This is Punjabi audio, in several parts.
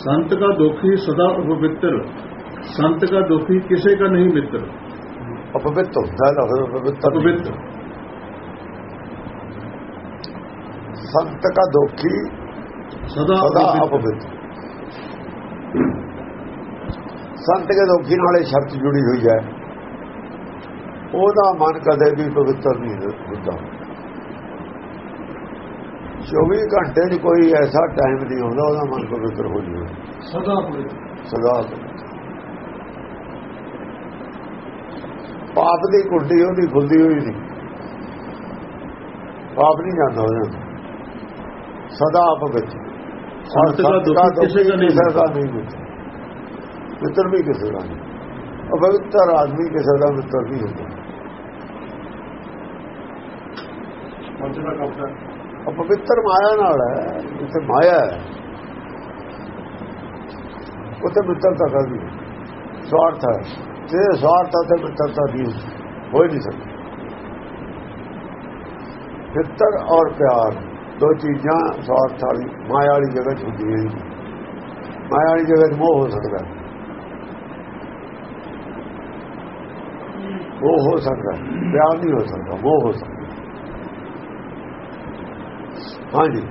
संत का दुखी सदा उपवित्र संत का दुखी किसे का नहीं मित्र ਅਪਵਿੱਤ ਹੁੰਦਾ ਹੈ ਲਫ਼ਜ਼ ਅਪਵਿੱਤਰ ਨਹੀਂ। अपवित्र ਸੰਤ ਕਾ ਦੋਖੀ सदा ਸਦਾ अपवित्र ਅਪਵਿੱਤ ਸੰਤ ਕੇ ਦੋਖੀ ਨਾਲ ਇਹ ਸ਼ਬਦ ਜੁੜੀ ਹੋਈ ਹੈ ਉਹਦਾ ਮਨ ਕਦੇ ਵੀ ਪਵਿੱਤਰ ਨਹੀਂ ਹੁੰਦਾ 24 ਘੰਟੇ 'ਚ ਕੋਈ ਐਸਾ ਟਾਈਮ ਨਹੀਂ ਹੁੰਦਾ ਉਹਦਾ ਮਨ ਪਵਿੱਤਰ ਹੋ ਜਾਵੇ। ਸਦਾ ਪਵਿੱਤਰ। ਸਦਾ ਪਾਪ ਦੀ ਕੁੱਟੀ ਉਹਦੀ ਖੁੱਲਦੀ ਹੋਈ ਨਹੀਂ। ਪਾਪ ਨਹੀਂ ਜਾਂਦਾ ਉਹਦਾ ਸਦਾ ਆਪ ਵਿੱਚ ਦਾ ਦੁੱਖ ਕਿਸੇ ਦਾ ਨਹੀਂ ਮਿੱਤਰ ਵੀ ਕਿਸੇ ਦਾ ਨਹੀਂ। ਆਦਮੀ ਕਿਸੇ ਦਾ ਮਿੱਤਰ ਵੀ ਹੁੰਦਾ। ਮਨ ਦਾ ਉਹ ਪਵਿੱਤਰ ਮਾਇਆ ਨਾਲ ਹੈ, ਜਿੱਥੇ ਮਾਇਆ ਹੈ, ਉੱਥੇ ਮਿੱਤਰਤਾ ਕਰਦੀ ਸਵਾਰਥ ਹੈ। ਜੇ ਸਵਾਰਥ ਤੇ ਮਿੱਤਰਤਾ ਦੀ ਹੋਈ ਨਹੀਂ ਸਕਦੀ। ਮਿੱਤਰ ਔਰ ਪਿਆਰ, ਦੋ ਚੀਜ਼ਾਂ ਸਵਾਰਥ ਵਾਲੀ, ਮਾਇਆ ਵਾਲੀ ਜਗ੍ਹਾ ਹੁੰਦੀ ਹੈ ਮਾਇਆ ਵਾਲੀ ਜਗ੍ਹਾ 'ਚ ਮੋਹ ਹੋ ਸਕਦਾ ਉਹ ਹੋ ਸਕਦਾ ਪਿਆਰ ਨਹੀਂ ਹੋ ਸਕਦਾ, ਮੋਹ ਹੋ ਸਕਦਾ ਹਾਂਜੀ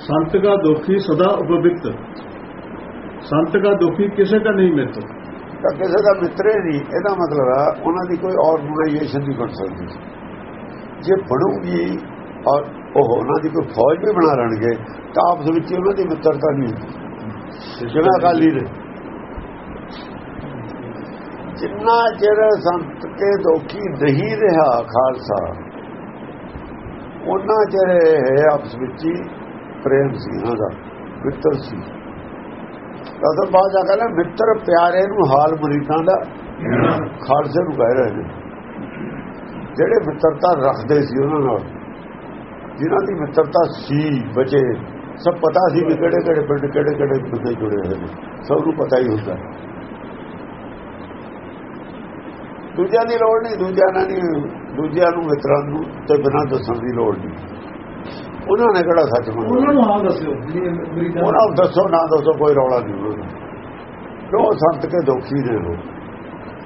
संत का दुखी सदा उपवित्र संत का दुखी किसे का नहीं मित्र ਤਾਂ ਕਿਸੇ ਦਾ ਮਿੱਤਰ ਹੀ ਨਹੀਂ ਇਹਦਾ ਮਤਲਬ ਹੈ ਉਹਨਾਂ ਦੀ ਕੋਈ ਆਰਗੇਨਾਈਜੇਸ਼ਨ ਨਹੀਂ ਬਣ ਸਕਦੀ ਜੇ ਬਣੂਗੀ ਔਰ ਉਹ ਉਹਨਾਂ ਦੀ ਕੋਈ ਫੌਜ ਵੀ ਬਣਾ ਲੈਣਗੇ ਤਾਂ ਆਪਸ ਵਿੱਚ ਹੀ ਉਹਨਾਂ ਦੀ ਮਿੱਤਰਤਾ ਨਹੀਂ ਹੁੰਦੀ ਜਿਵੇਂ ਅਕਾਲੀ ਨੇ ਜਿੰਨਾ ਚਿਰ ਸੰਤ ਕੇ ਦੋਖੀ ਨਹੀਂ ਰਿਹਾ ਖਾਲਸਾ ਉਹਨਾਂ ਚਿਰ ਇਹ ਆਪਸ ਵਿੱਚ ਹੀ ਪ੍ਰੇਮ ਸੀ ਉਹਨਾਂ ਦਾ, ਮਿੱਤਰ ਸੀ। ਤਾਂ ਬਾਅਦ ਜਾ ਕੇ ਮਿੱਤਰ ਪਿਆਰੇ ਨੂੰ ਹਾਲ ਮੁਰੀਦਾਂ ਦਾ ਖਾਲਸੇ ਨੂੰ ਕਹਿ ਰਹੇ ਨੇ। ਜਿਹੜੇ ਮਿੱਤਰਤਾ ਰੱਖਦੇ ਸੀ ਉਹਨਾਂ ਨਾਲ, ਜਿਨ੍ਹਾਂ ਦੀ ਮਿੱਤਰਤਾ ਸੀ, ਬਚੇ, ਸਭ ਪਤਾ ਸੀ ਵੀ ਕਿਹੜੇ ਕਿਹੜੇ ਪਿੰਡ, ਕਿਹੜੇ ਕਿਹੜੇ ਬੰਦੇ ਜੁੜੇ ਹੋਏ ਨੇ, ਸਭ ਨੂੰ ਪਤਾ ਹੀ ਹੁੰਦਾ। ਦੂਜਿਆਂ ਦੀ ਲੋੜ ਨਹੀਂ, ਦੂਜਿਆਂ ਨਾਲ ਨਹੀਂ ਦੂਜਿਆਂ ਨੂੰ ਮਿੱਤਰਾਂ ਨੂੰ ਤੇ ਬਿਨਾਂ ਦੱਸਣ ਦੀ ਲੋੜ ਨਹੀਂ। ਉਹਨਾਂ ਨੇ ਕਿਹੜਾ ਸੱਚ ਮੰਨਿਆ ਉਹਨਾਂ ਨੂੰ ਹਾਲ ਦੱਸਿਓ ਜਿਹੜੀ ਮੇਰੀ ਗੱਲ ਉਹਨਾਂ ਨੂੰ ਦੱਸੋ ਨਾ ਦੱਸੋ ਕੋਈ ਰੌਲਾ ਨਹੀਂ ਉਹ ਸੰਤ ਕੇ ਦੋਖੀ ਨੇ ਉਹ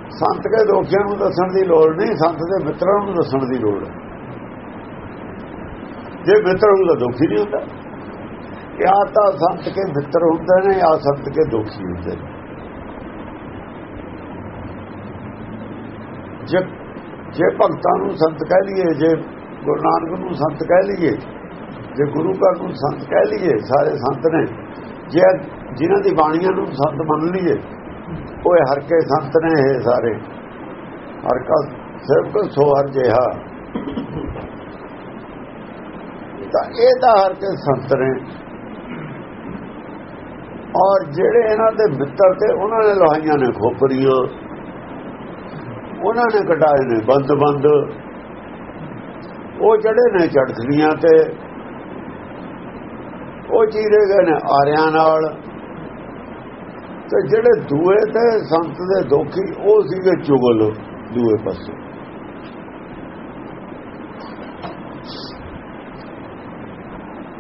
ਸੰਤ ਕੇ ਦੋਖੀਆਂ ਨੂੰ ਦੱਸਣ ਦੀ ਲੋੜ ਨਹੀਂ ਸੰਤ ਦੇ ਮਿੱਤਰਾਂ ਨੂੰ ਦੱਸਣ ਦੀ ਲੋੜ ਹੈ। ਜੇ ਮਿੱਤਰ ਨੂੰ ਤਾਂ ਦੋਖੀ ਨਹੀਂ ਹੁੰਦਾ। ਆ ਤਾਂ ਸੰਤ ਕੇ ਮਿੱਤਰ ਹੁੰਦੇ ਨੇ ਆ ਸੰਤ ਕੇ ਦੋਖੀ ਹੁੰਦੇ ਨੇ। ਜੇ ਜੇ ਭਗਤਾਂ ਨੂੰ ਸੰਤ ਕਹਿ ਲਈਏ, ਜੇ ਗੁਰੂ ਨਾਨਕ ਨੂੰ ਸੰਤ ਕਹਿ ਲਈਏ, ਜੇ ਗੁਰੂ ਘਰ ਨੂੰ ਸੰਤ ਕਹਿ ਲਈਏ, ਸਾਰੇ ਸੰਤ ਨੇ, ਜੇ ਜਿਨ੍ਹਾਂ ਦੀ ਬਾਣੀਆਂ ਨੂੰ ਸੰਤ ਮੰਨ ਲਈਏ ਉਹ ਹਰ ਕੇ ਸੰਤ ਨੇ ਇਹ ਸਾਰੇ। ਹਰ ਕਾ ਸਿਰਫ ਸੋ ਹਰ ਜਿਹਾ। ਤਾਂ ਇਹ ਤਾਂ ਹਰ ਕੇ ਸੰਤ ਨੇ। ਔਰ ਜਿਹੜੇ ਇਹਨਾਂ ਦੇ ਮਿੱਤਰ ਤੇ ਉਹਨਾਂ ਨੇ ਲੋਹਾਈਆਂ ਨੇ ਖੋਪਰੀਆਂ। ਉਹਨਾਂ ਨੇ ਕਟਾਏ ਨੇ, ਬੰਦ ਬੰਦ। ਉਹ ਜਿਹੜੇ ਨੇ ਝੜਕਦੀਆਂ ਤੇ, ਉਹ ਚੀਰੇ ਗਏ ਨੇ ਆਰਿਆਂ ਨਾਲ। ਤੇ ਜਿਹੜੇ ਦੂਏ ਤੇ ਸੰਤ ਦੇ ਦੋਖੀ, ਉਹ ਸੀਗੇ ਚੁਗਲ ਦੂਏ ਪਾਸੇ।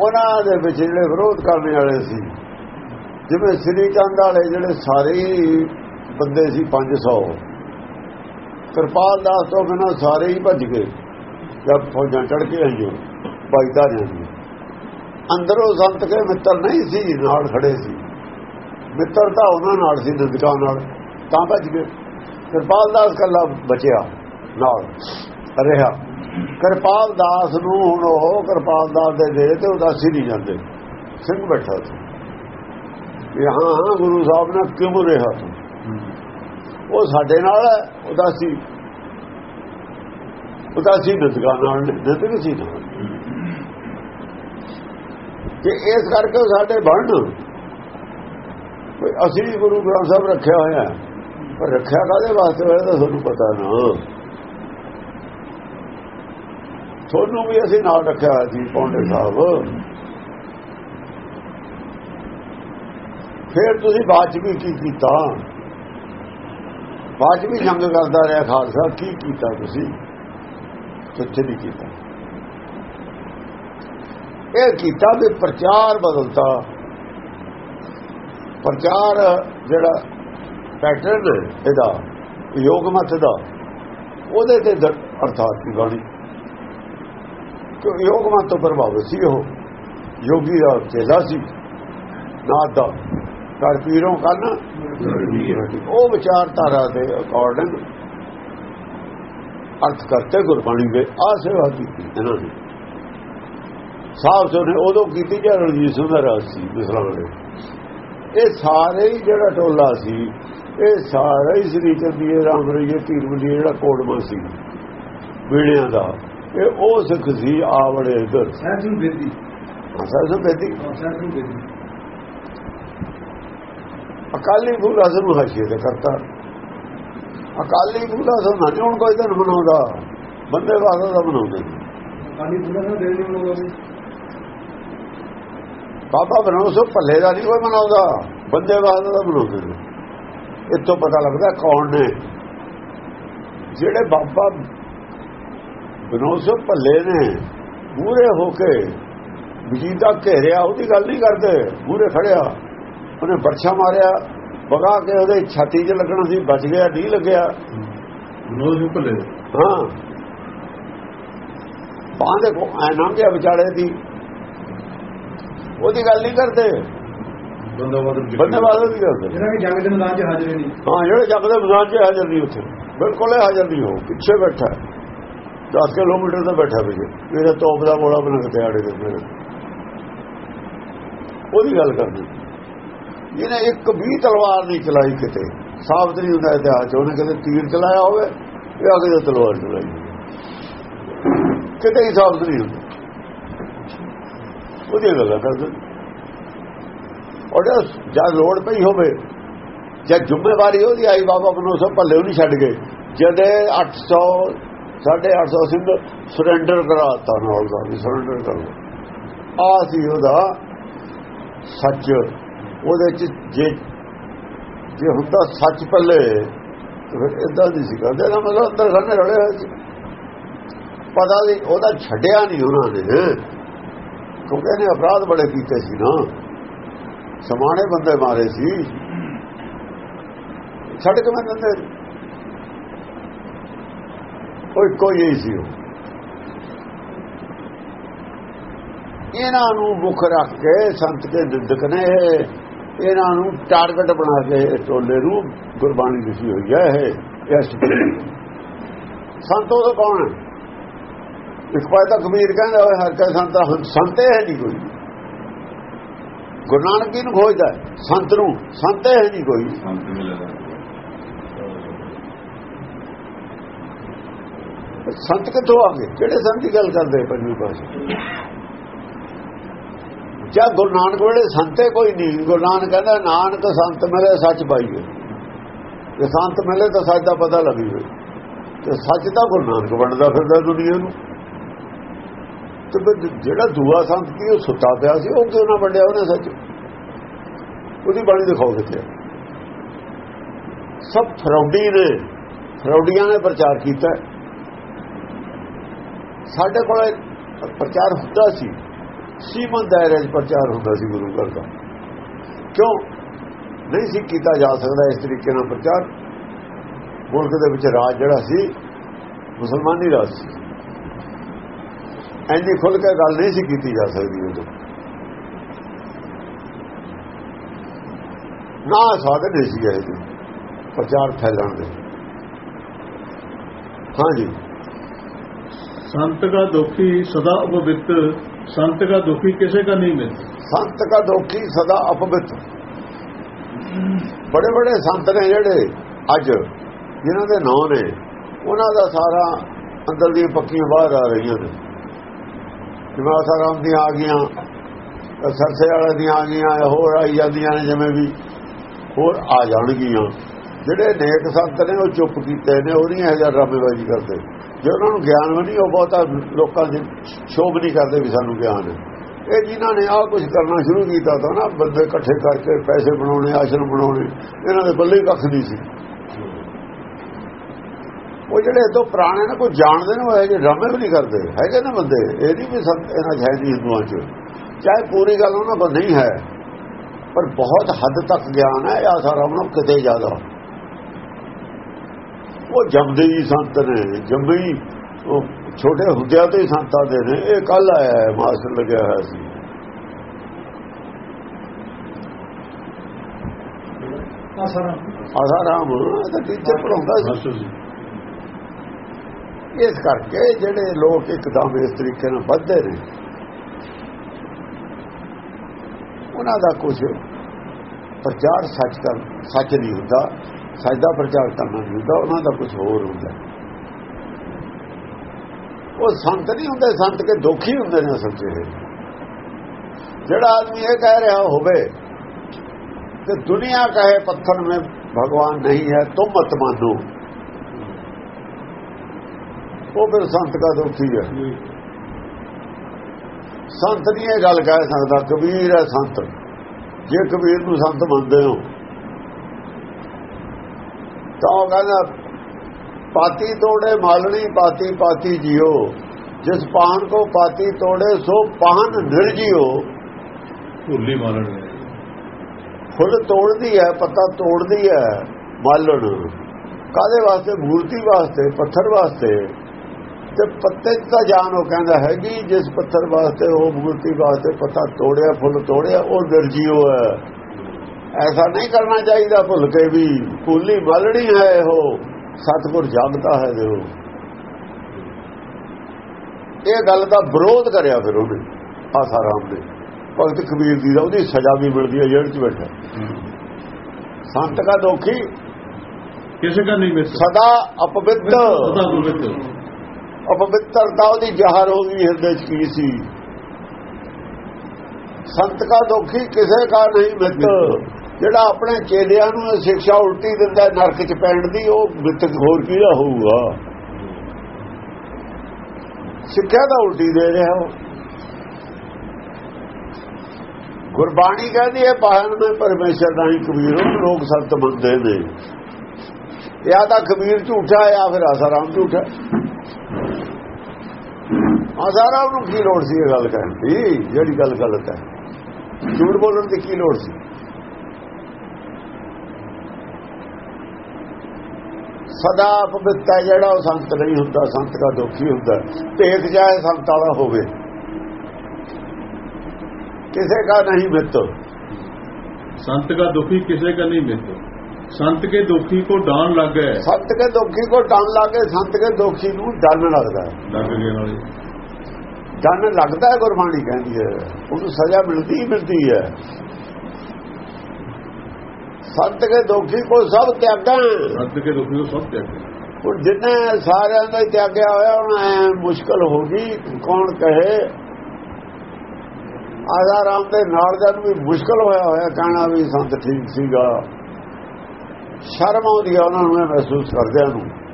ਉਹਨਾਂ ਦੇ ਵਿੱਚ ਜਿਹੜੇ ਵਿਰੋਧ ਕਰਨ ਵਾਲੇ ਸੀ, ਜਿਵੇਂ ਸ੍ਰੀ ਚੰਦ ਵਾਲੇ ਜਿਹੜੇ ਸਾਰੇ ਬੰਦੇ ਸੀ 500 ਕਿਰਪਾਲ ਦਾਸ ਤੋਂ ਬਿਨਾਂ ਸਾਰੇ ਹੀ ਭੱਜ ਗਏ। ਜਦ ਫੌਜਾਂ ਚੜ ਕੇ ਆਈਆਂ ਬਾਈਦਾ ਜਾਂਦੀ ਅੰਦਰੋਂ ਸੰਤ ਕੇ ਮਿੱਤਰ ਨਹੀਂ ਸੀ, ਨਾਲ ਖੜੇ ਸੀ। ਮਿੱਤਰ ਤਾਂ ਉਹਨਾਂ ਨਾਲ ਸੀ, ਨੰਦਕਾ ਨਾਲ, ਤਾਂ ਭੱਜ ਗਏ। ਕਿਰਪਾਲ ਦਾਸ ਕੱਲਾ ਬਚਿਆ, ਨਾਲ ਰਿਹਾ। ਕਿਰਪਾਲ ਦਾਸ ਨੂੰ ਹੁਣ ਉਹ ਕਿਰਪਾਲ ਦਾਸ ਦੇ ਦੇ ਤੇ ਉਦਾਸੀ ਨਹੀਂ ਜਾਂਦੇ। ਸਿੰਘ ਬੈਠਾ ਸੀ। ਵੀ ਹਾਂ ਹਾਂ, ਗੁਰੂ ਸਾਹਿਬ ਨੇ ਕਿਉਂ ਰਿਹਾ ਤੂੰ? ਉਹ ਸਾਡੇ ਨਾਲ ਹੈ ਉਦਾਸੀ ਉਦਾਸੀ ਨੰਦਕਾ ਨਾਲ ਨੰਦਕ ਸੀ ਨਾਲ। ਕਿ ਇਸ ਕਰਕੇ ਸਾਡੇ ਬਣ ਕੋਈ ਅਸੀਂ ਗੁਰੂ ਗ੍ਰੰਥ ਸਾਹਿਬ ਰੱਖਿਆ ਹੋਇਆ ਪਰ ਰੱਖਿਆ ਕਾਦੇ ਵਾਸਤੇ ਹੋਇਆ ਤਾਂ ਤੁਹਾਨੂੰ ਪਤਾ ਨਾ। ਤੁਹਾਨੂੰ ਵੀ ਅਸੀਂ ਨਾਲ ਰੱਖਿਆ ਹੋਇਆ ਸੀ ਪੌਂਡੇ ਸਾਹਿਬ। ਫਿਰ ਤੁਸੀਂ ਬਾਅਦ ਚ ਵੀ ਕੀ ਕੀਤਾ? ਬਾਅਦ ਚ ਵੀ ਜੰਗ ਕਰਦਾ ਰਿਹਾ ਖਾਲਸਾ, ਕੀ ਕੀਤਾ ਤੁਸੀਂ? ਕੁਛ ਨਹੀਂ ਕੀਤਾ? ਇਹ ਕੀਤਾ ਵੀ ਪ੍ਰਚਾਰ ਬਦਲਤਾ। ਪ੍ਰਚਾਰ ਜਿਹੜਾ ਪੈਟਰਨ ਇਹਦਾ, ਯੋਗ ਮਤ ਦਾ, ਉਹਦੇ ਤੇ ਅਰਥਾਤ ਦੀ ਬਾਣੀ? ਕਿ ਯੋਗ ਮਤ ਤੋਂ ਪ੍ਰਭਾਵਿਤ ਸੀ ਉਹ? ਯੋਗੀ ਦਾ ਚੇਲਾ ਸੀ, ਨਾਥ ਦਾ। ਕਰ ਪੀਰੋਂ ਕੰਨ ਉਹ ਵਿਚਾਰਧਾਰਾ ਦੇ ਅਕੋਰਡਿੰਗ ਅਰਥ ਕਰਤੇ ਗੁਰਬਾਣੀ ਦੇ ਆ ਸੇਵਾ ਕੀਤੀ ਇਹਨਾਂ ਨੇ। ਸਾਹਿਬ ਤੋਂ ਨੇ ਉਦੋਂ ਕੀਤੀ ਜਾਂ ਰਣਜੀਤ ਸਿੰਘ ਦਾ ਰਾਜ ਸੀ ਨੇ ਇਹ ਸਾਰੇ ਹੀ ਜਿਹੜਾ ਟੋਲਾ ਸੀ ਇਹ ਸਾਰਾ ਹੀ ਸ੍ਰੀ ਚੰਦੀਏ ਰਾਮ ਰਈਏ ਧੀਰ ਮੰਡੀਏ ਜਿਹੜਾ ਕੋੜਮਾ ਸੀ ਬੀੜਿਆਂ ਦਾ ਇਹ ਉਹ ਸਿੱਖ ਸੀ ਆਵੜੇ ਇਧਰ। ਸਹਿਜ ਬੇਦੀ। ਅਸਾਂ ਬੇਦੀ। ਸਹਿਜ ਬੇਦੀ। ਅਕਾਲੀ ਫੂਲ ਅਜ਼ਮ ਹਾਸ਼ੀਏ ਤੇ ਕਰਤਾ। ਅਕਾਲੀ ਫੂਲ ਅਜ਼ਮ ਨਾ ਹੁਣ ਕੋਈ ਦਿਨ ਮਨਾਉਂਦਾ ਬੰਦੇ ਵਾਸਤੇ ਦਾ ਮਨਾਉਂਦੇ ਨੇ। ਕਾਲੀ ਬੁਲਾ ਨਾ ਦੇ ਨਹੀਂ ਲੋਕਾਂ ਬਾਬਾ ਬਣਾਉ ਸੋ ਭੱਲੇ ਦਾ ਨਹੀਂ ਕੋਈ ਮਨਾਉਂਦਾ ਬੰਦੇ ਵਾਸਤੇ ਦਾ ਨੇ ਇੱਥੋਂ ਪਤਾ ਲੱਗਦਾ ਕੌਣ ਨੇ। ਜਿਹੜੇ ਬਾਬਾ ਬਣਾਉ ਸੋ ਭੱਲੇ ਨੇ ਮੂਰੇ ਹੋ ਕੇ ਵਜੀਦਾ ਘੇਰਿਆ ਉਹਦੀ ਗੱਲ ਨਹੀਂ ਕਰਦੇ ਮੂਰੇ ਖੜਿਆ। ਉਹਨੇ ਬਰਛਾ ਮਾਰਿਆ ਵਗਾ ਕੇ ਉਹਦੇ ਛਾਤੀ 'ਚ ਲੱਗਣਾ ਸੀ ਬਚ ਗਿਆ ਨਹੀਂ ਲੱਗਿਆ। ਨੋਜ਼ ਨੂੰ ਭੱਲੇ। ਹਾਂ। ਬਾਂਹ ਦੇ ਕੋ ਐ ਨਾ ਗਿਆ ਵਿਚਾਲੇ ਦੀ। ਉਹਦੀ ਗੱਲ ਨਹੀਂ ਕਰਦੇ। ਬੰਦਾਵਾਦ ਬੰਦੇ ਵਾਲੇ ਦੀ ਕਰਦੇ। ਜਿਹੜਾ ਕਿ ਜੰਗ ਦੇ ਮੈਦਾਨ 'ਚ ਹਾਜ਼ਰ ਨਹੀਂ। ਹਾਂ ਜਿਹੜੇ ਜੱਗ ਦੇ ਮੈਦਾਨ 'ਚ ਹਾਜ਼ਰ ਨਹੀਂ ਉੱਥੇ। ਬਿਲਕੁਲ ਹੀ ਹਾਜ਼ਰ ਨਹੀਂ ਹੋ ਪਿੱਛੇ ਬੈਠਾ 10 ਕਿਲੋਮੀਟਰ ਤੇ ਬੈਠਾ ਵੀ ਮੇਰੇ ਤੋਪ ਦਾ ਗੋਲਾ ਬਣਾ ਕੇ ਆੜੇ ਦੇ ਮੇਰੇ। ਉਹਦੀ ਗੱਲ ਕਰਨੀ ਜਿਹਨੇ ਇੱਕ ਵੀ ਤਲਵਾਰ ਨਹੀਂ ਚਲਾਈ ਕਿਤੇ ਸਾਬਤ ਨਹੀਂ ਹੁੰਦਾ ਇਤਿਹਾਸ 'ਚ ਉਹਨੇ ਕਦੇ ਤੀਰ ਚਲਾਇਆ ਹੋਵੇ, ਇਹ ਆ ਤਲਵਾਰ ਚਲਾਈ ਹੋਵੇ। ਕਿਤੇ ਹੀ ਸਾਬਤ ਨਹੀਂ ਹੁੰਦਾ ਉਹਦੀ ਗੱਲਾਂ ਕਰਦੇ। ਉਹਦੇ ਜਦ ਲੋੜ ਪਈ ਹੋਵੇ, ਜਦ ਜ਼ਿੰਮੇਵਾਰੀ ਉਹਦੀ ਆਈ, ਬਾਬਾ ਬਨੋ ਸਭ ਭੱਲੇ ਨਹੀਂ ਛੱਡ ਗਏ। ਜਦੇ 800 850 ਸਿੰਘ ਸਰੈਂਡਰ ਕਰਾਤਾ ਨਾਲ ਦਾ ਵੀ ਸਰੈਂਡਰ ਕਰੋ ਆ ਸੀ ਉਹਦਾ ਸੱਚ। ਉਹਦੇ ਚ ਜੇ ਜੇ ਹੁੰਦਾ ਸੱਚ ਪੱਲੇ, ਤੇ ਫਿਰ ਇਦਾਂ ਨਹੀਂ ਸੀ ਕਰਦੇ ਨਾ ਮਤਲਬ ਅੰਦਰ ਘਰਨੇ ਰੜੇ ਹੋਏ ਸੀ। ਪਤਾ ਨਹੀਂ, ਉਹਦਾ ਛੱਡਿਆ ਨਹੀਂ ਉਹਨਾਂ ਨੇ। ਕਿਉਂਕਿ ਇਹਨੇ ਅਪਰਾਧ ਬੜੇ ਕੀਤੇ ਸੀ ਨਾ। ਸਮਾਣੇ ਬੰਦੇ ਮਾਰੇ ਸੀ। ਛੱਡ ਕੇ ਮੈਂ ਦਿੰਦੇ। ਕੋਈ ਕੋਈ ਹੀ ਸੀ ਉਹ। ਇਹਨਾਂ ਨੂੰ ਮੁੱਖ ਰੱਖ ਕੇ ਸੰਤ ਦੇ ਨਿੰਦਕ ਨੇ। ਇਹਨਾਂ ਨੂੰ ਟਾਰਗੇਟ ਬਣਾ ਕੇ ਟੋਲੇ ਨੂੰ ਗੁਰਬਾਣੀ ਲਿਖੀ ਹੋਈ ਹੈ ਇਹ ਇਸ ਸੰਤ ਉਹ ਕੌਣ ਹੈ? ਇੱਕ ਪਾਸੇ ਤਾਂ ਕਬੀਰ ਕਹਿੰਦਾ ਹੋਇਆ ਹਰ ਕਾ ਸੰਤ ਸੰਤ ਹੈ ਨਹੀਂ ਕੋਈ। ਗੁਰੂ ਨਾਨਕ ਜੀ ਨੂੰ ਖੋਜਦਾ ਸੰਤ ਨੂੰ ਸੰਤ ਹੈ ਨਹੀਂ ਕੋਈ। ਸੰਤ ਕਿੱਥੋਂ ਆ ਗਏ? ਕਿਹੜੇ ਸੰਤ ਦੀ ਗੱਲ ਕਰਦੇ ਪੰਜਵੀਂ ਪਾਸੇ ਜਾਂ ਗੁਰੂ ਨਾਨਕ ਵੇਲੇ ਸੰਤੇ ਕੋਈ ਨਹੀਂ। ਗੁਰੂ ਨਾਨਕ ਕਹਿੰਦਾ, ਨਾਨਕ, ਸੰਤ ਮਿਲੇ, ਸੱਚ ਪਾਈਏ। ਜੇ ਸੰਤ ਮਿਲੇ ਤਾਂ ਸੱਚ ਦਾ ਪਤਾ ਲੱਗੇ ਤੇ ਸੱਚ ਤਾਂ ਗੁਰੂ ਨਾਨਕ ਬਣਦਾ ਫਿਰਦਾ ਦੁਨੀਆ ਨੂੰ। ਤੇ ਜਿਹੜਾ ਦੂਆ ਸੰਤ ਕੀ, ਉਹ ਸੁੱਤਾ ਪਿਆ ਸੀ, ਉਹ ਕਿਉਂ ਨਾ ਵੰਡਿਆ ਉਹਨੇ ਸੱਚ? ਉਹਦੀ ਬਾਣੀ ਦਿਖਾਓ ਕਿਤੇ ਸਭ ਫਰੌਡੀ ਨੇ, ਫਰੌਡੀਆਂ ਨੇ ਪ੍ਰਚਾਰ ਕੀਤਾ। ਸਾਡੇ ਕੋਲ ਪ੍ਰਚਾਰ ਹੁੰਦਾ ਸੀ। ਸੀਮਤ ਦਾਇਰੇ 'ਚ ਪ੍ਰਚਾਰ ਹੁੰਦਾ ਸੀ ਗੁਰੂ ਘਰ ਦਾ। ਕਿਉਂ? ਨਹੀਂ ਸੀ ਕੀਤਾ ਜਾ ਸਕਦਾ ਇਸ ਤਰੀਕੇ ਨਾਲ ਪ੍ਰਚਾਰ। ਮੁਲਕ ਦੇ ਵਿੱਚ ਰਾਜ ਜਿਹੜਾ ਸੀ, ਮੁਸਲਮਾਨੀ ਰਾਜ ਸੀ। ਐਂਦੀ ਖੁੱਲ ਕੇ ਗੱਲ ਨਹੀਂ ਸੀ ਕੀਤੀ ਜਾ ਸਕਦੀ ਉਦੋਂ। ਨਾ ਸਾਧਨ ਨਹੀਂ ਸੀ ਇਹਦੇ ਪ੍ਰਚਾਰ ਫੈਲਾਉਣ ਦੇ। ਹਾਂਜੀ। ਸੰਤ ਦਾ ਦੁਖੀ ਸਦਾ ਉਪਵਿੱਤ संत का दुखी किसे का नहीं मिलता ਸੰਤ ਕਾ ਦੋਖੀ ਸਦਾ ਅਪਵਿੱਤ ਬੜੇ ਬੜੇ ਸੰਤ ਨੇ ਜਿਹੜੇ ਅੱਜ ਜਿਨ੍ਹਾਂ ਦੇ ਨਾਂ ਨੇ ਉਹਨਾਂ ਦਾ ਸਾਰਾ ਅੰਦਰ ਦੀਆਂ ਪੱਕੀਆਂ ਬਾਹਰ ਆ ਰਹੀਆਂ ਨੇ ਜਿਵੇਂ ਸਾਰਾਮ ਦੀਆਂ ਆ ਗਈਆਂ ਸਰਸੇ ਵਾਲੇ ਦੀਆਂ ਆ ਗਈਆਂ ਹੋਰ ਆਈ ਜਾਂਦੀਆਂ ਨੇ ਜਿਵੇਂ ਵੀ ਹੋਰ ਆ ਜਾਣਗੀਆਂ ਜਿਹੜੇ ਨੇਕ ਸੰਤ ਨੇ ਉਹ ਚੁੱਪ ਕੀਤੇ ਨੇ ਉਹਦੀਆਂ ਹਜ਼ਾਰ ਰਾਮੇਬਾਜੀ ਕਰਦੇ ਜੇ ਉਹਨਾਂ ਨੂੰ ਗਿਆਨ ਵੀ ਨਹੀਂ, ਉਹ ਬਹੁਤਾ ਲੋਕਾਂ ਦੇ ਸ਼ੋਭ ਨਹੀਂ ਕਰਦੇ ਵੀ ਸਾਨੂੰ ਗਿਆਨ ਹੈ। ਇਹ ਜਿਨ੍ਹਾਂ ਨੇ ਆਹ ਕੁਝ ਕਰਨਾ ਸ਼ੁਰੂ ਕੀਤਾ ਤਾਂ ਨਾ, ਬੰਦੇ ਇਕੱਠੇ ਕਰਕੇ ਪੈਸੇ ਬਣਾਉਣੇ, ਆਸ਼ਰਮ ਬਣਾਉਣੇ, ਇਹਨਾਂ ਦੇ ਬੱਲੇ ਕੱਖ ਨਹੀਂ ਸੀ। ਉਹ ਜਿਹੜੇ ਇਦੋਂ ਪੁਰਾਣੇ ਨੇ, ਕੋਈ ਜਾਣਦੇ ਨੇ, ਉਹ ਇਹ ਜਿਹੇ ਡਰਾਮੇ ਵੀ ਨਹੀਂ ਕਰਦੇ। ਹੈਗੇ ਨਾ ਬੰਦੇ, ਇਹ ਨਹੀਂ ਵੀ ਸੰਤ ਇਹਨਾਂ ਹੈ ਹਿੰਦੂਆਂ 'ਚ। ਚਾਹੇ ਪੂਰੀ ਗੱਲ ਉਹਨਾਂ ਕੋਲ ਨਹੀਂ ਹੈ, ਪਰ ਬਹੁਤ ਹੱਦ ਤੱਕ ਗਿਆਨ ਹੈ ਆ ਸਾਰਾ ਉਹਨਾਂ ਕਿਤੇ ਜ਼ਿਆਦਾ। ਉਹ ਜੰਮਦੇ ਹੀ ਸੰਤ ਨੇ ਜੰਮੇ ਹੀ ਉਹ ਛੋਟੇ ਹੁੰਦਿਆਂ ਤੋਂ ਹੀ ਸੰਤਾਂ ਦੇ ਨੇ ਇਹ ਕੱਲ ਆਇਆ ਹੈ ਮਾਸਟਰ ਲੱਗਿਆ ਹੋਇਆ ਸੀ। ਆਸਾਰਾਮ। ਤਾਂ ਟੀਚਰ ਪੜਾਉਂਦਾ ਸੀ। ਇਸ ਕਰਕੇ ਜਿਹੜੇ ਲੋਕ ਇੱਕਦਮ ਇਸ ਤਰੀਕੇ ਨਾਲ ਵੱਧਦੇ ਨੇ ਉਹਨਾਂ ਦਾ ਕੁਝ ਪ੍ਰਚਾਰ ਸੱਚ ਕਰ ਸੱਚ ਨਹੀਂ ਹੁੰਦਾ। ਸੱਚ ਪ੍ਰਚਾਰ ਕਰਨਾ ਹੁੰਦਾ ਉਹਨਾਂ ਦਾ ਕੁਝ ਹੋਰ ਹੁੰਦਾ। ਉਹ ਸੰਤ ਨਹੀਂ ਹੁੰਦੇ ਸੰਤ ਕੇ ਦੁਖੀ ਹੁੰਦੇ ਨੇ ਅਸਲ 'ਚ ਜਿਹੜਾ ਆਦਮੀ ਇਹ ਕਹਿ ਰਿਹਾ ਹੋਵੇ ਕਿ ਦੁਨੀਆ ਕਹੇ ਪੱਥਰ ਮੇ ਭਗਵਾਨ ਨਹੀਂ ਹੈ ਤੂੰ ਮਤ ਮੰਨੋ। ਉਹ ਫਿਰ ਸੰਤ ਦਾ ਦੁਖੀ ਹੈ। ਸੰਤ ਨਹੀਂ ਇਹ ਗੱਲ ਕਹਿ ਸਕਦਾ ਕਬੀਰ ਹੈ ਸੰਤ। ਜੇ ਕਬੀਰ ਨੂੰ ਸੰਤ ਮੰਨਦੇ ਹੋ ਤਾਂ ਉਹ ਕਹਿੰਦਾ ਪਾਤੀ ਤੋੜੇ ਮਾਲਣੀ ਪਾਤੀ ਪਾਤੀ ਜਿਓ। ਜਿਸ ਪਾਨ ਕੋ ਪਾਤੀ ਤੋੜੇ ਸੋ ਪਾਨ ਨਿਰਜੀਓ। ਭੁੱਲੀ ਨੇ ਫੁੱਲ ਤੋੜਦੀ ਹੈ ਪੱਤਾ ਤੋੜਦੀ ਹੈ ਮਾਲਣ। ਕਾਦੇ ਵਾਸਤੇ? ਮੂਰਤੀ ਵਾਸਤੇ ਪੱਥਰ ਵਾਸਤੇ। ਤੇ ਪੱਤੇ ਤਾਂ ਜਾਨ ਉਹ ਕਹਿੰਦਾ ਹੈ ਕਿ ਜਿਸ ਪੱਥਰ ਵਾਸਤੇ ਉਹ ਮੂਰਤੀ ਵਾਸਤੇ ਪੱਤਾ ਤੋੜਿਆ ਫੁੱਲ ਤੋੜਿਆ ਉਹ ਨਿਰਜੀਓ ਹੈ। ਐਸਾ ਨਹੀਂ ਕਰਨਾ ਚਾਹੀਦਾ ਭੁੱਲ ਕੇ ਵੀ ਭੁੱਲੀ ਮਾਲਣੀ ਹੈ ਉਹ ਸਤਿਗੁਰ ਜਾਗਦਾ ਹੈ ਜੋ ਇਹ ਗੱਲ ਦਾ ਵਿਰੋਧ ਕਰਿਆ ਫਿਰ ਉਹਨੇ ਆਸਾਰਾਮ ਨੇ। ਭਗਤ ਕਬੀਰ ਦੀ ਦਾ ਉਹਦੀ ਸਜ਼ਾ ਵੀ ਮਿਲਦੀ ਹੈ ਜੇਲ੍ਹ 'ਚ ਬੈਠਾ। ਸੰਤ ਦਾ ਦੋਖੀ। ਕਿਸੇ ਦਾ ਨਹੀਂ ਮਿਸ ਸਦਾ ਅਪਵਿੱਤ। ਅਪਵਿੱਤਰਤਾ ਉਹਦੀ ਜ਼ਾਹਰ ਹੋ ਗਈ ਹਿਰਦੇ 'ਚ ਕੀ ਸੀ। ਸੰਤ ਦਾ ਦੋਖੀ ਕਿਸੇ ਦਾ ਨਹੀਂ ਮਿੱਤ ਜਿਹੜਾ ਆਪਣੇ ਚੇਲਿਆਂ ਨੂੰ ਇਹ ਸਿੱਖਿਆ ਉਲਟੀ ਦਿੰਦਾ ਨਰਕ 'ਚ ਪੈਣ ਦੀ ਉਹ ਮਿੱਤ ਹੋਰ ਕਿਹਦਾ ਹੋਊਗਾ? ਸਿੱਖਿਆ ਤਾਂ ਉਲਟੀ ਦੇ ਰਿਹਾ ਉਹ। ਗੁਰਬਾਣੀ ਕਹਿੰਦੀ ਹੈ ਪਾਹਨ ਮੈਂ ਪਰਮੇਸ਼ਰ ਦਾ ਹੀ ਕਬੀਰ ਨੂੰ ਲੋਕ ਸੰਤ ਮੰਨਦੇ ਨੇ। ਜਾਂ ਤਾਂ ਕਬੀਰ ਝੂਠਾ ਜਾਂ ਫਿਰ ਆਸਾਰਾਮ ਝੂਠਾ ਆਸਾਰਾਮ ਨੂੰ ਕੀ ਲੋੜ ਸੀ ਇਹ ਗੱਲ ਕਰਨ ਦੀ? ਜਿਹੜੀ ਗੱਲ ਗਲਤ ਹੈ। ਝੂਠ ਬੋਲਣ ਦੀ ਕੀ ਲੋੜ ਸੀ? ਸਦਾ ਪਵਿੱਤਾ ਜਿਹੜਾ ਉਹ ਸੰਤ ਨਹੀਂ ਹੁੰਦਾ ਸੰਤ ਦਾ ਦੁਖੀ ਹੁੰਦਾ ਭੇਖ ਜਾਏ ਸੰਤ ਵਾਲਾ ਹੋਵੇ। ਕਿਸੇ ਦਾ ਨਹੀਂ ਮਿੱਤ। ਸੰਤ ਦਾ ਦੁਖੀ ਕਿਸੇ ਦਾ ਨਹੀਂ ਮਿੱਤ। ਸੰਤ ਕੇ ਦੁਖੀ ਕੋ ਡਾਣ ਲੱਗ ਗਏ। ਸੰਤ ਕੇ ਦੁਖੀ ਕੋ ਡਾਣ ਲੱਗ ਗਏ ਸੰਤ ਕੇ ਦੁਖੀ ਨੂੰ ਡਾਣ ਲੱਗਦਾ ਲੱਗ ਲੱਗਦਾ ਗੁਰਬਾਣੀ ਕਹਿੰਦੀ ਹੈ। ਉਹਨੂੰ ਸਜ਼ਾ ਮਿਲਦੀ ਹੀ ਮਿਲਦੀ ਹੈ। ਸੰਤ ਕੇ ਦੁਖੀ ਕੋ ਸਭ ਤਿਆਗਾਂ। ਸੰਤ ਕੇ ਦੁਖੀ ਕੋ ਸਭ ਤਿਆਗਾਂ। ਹੁਣ ਜਿੰਨੇ ਸਾਰਿਆਂ ਦਾ ਤਿਆਗਿਆ ਹੋਇਆ ਹੁਣ ਐ ਮੁਸ਼ਕਲ ਹੋ ਗਈ ਕੌਣ ਕਹੇ? ਆਜ਼ਾਰਾਮ ਦੇ ਨਾਲ ਦਾ ਵੀ ਮੁਸ਼ਕਲ ਹੋਇਆ ਹੋਇਆ ਕਹਿਣਾ ਵੀ ਸੰਤ ਠੀਕ ਸੀਗਾ। ਸ਼ਰਮ ਆਉਂਦੀ ਆ ਉਹਨਾਂ ਨੂੰ ਮਹਿਸੂਸ ਕਰਦਿਆਂ ਨੂੰ।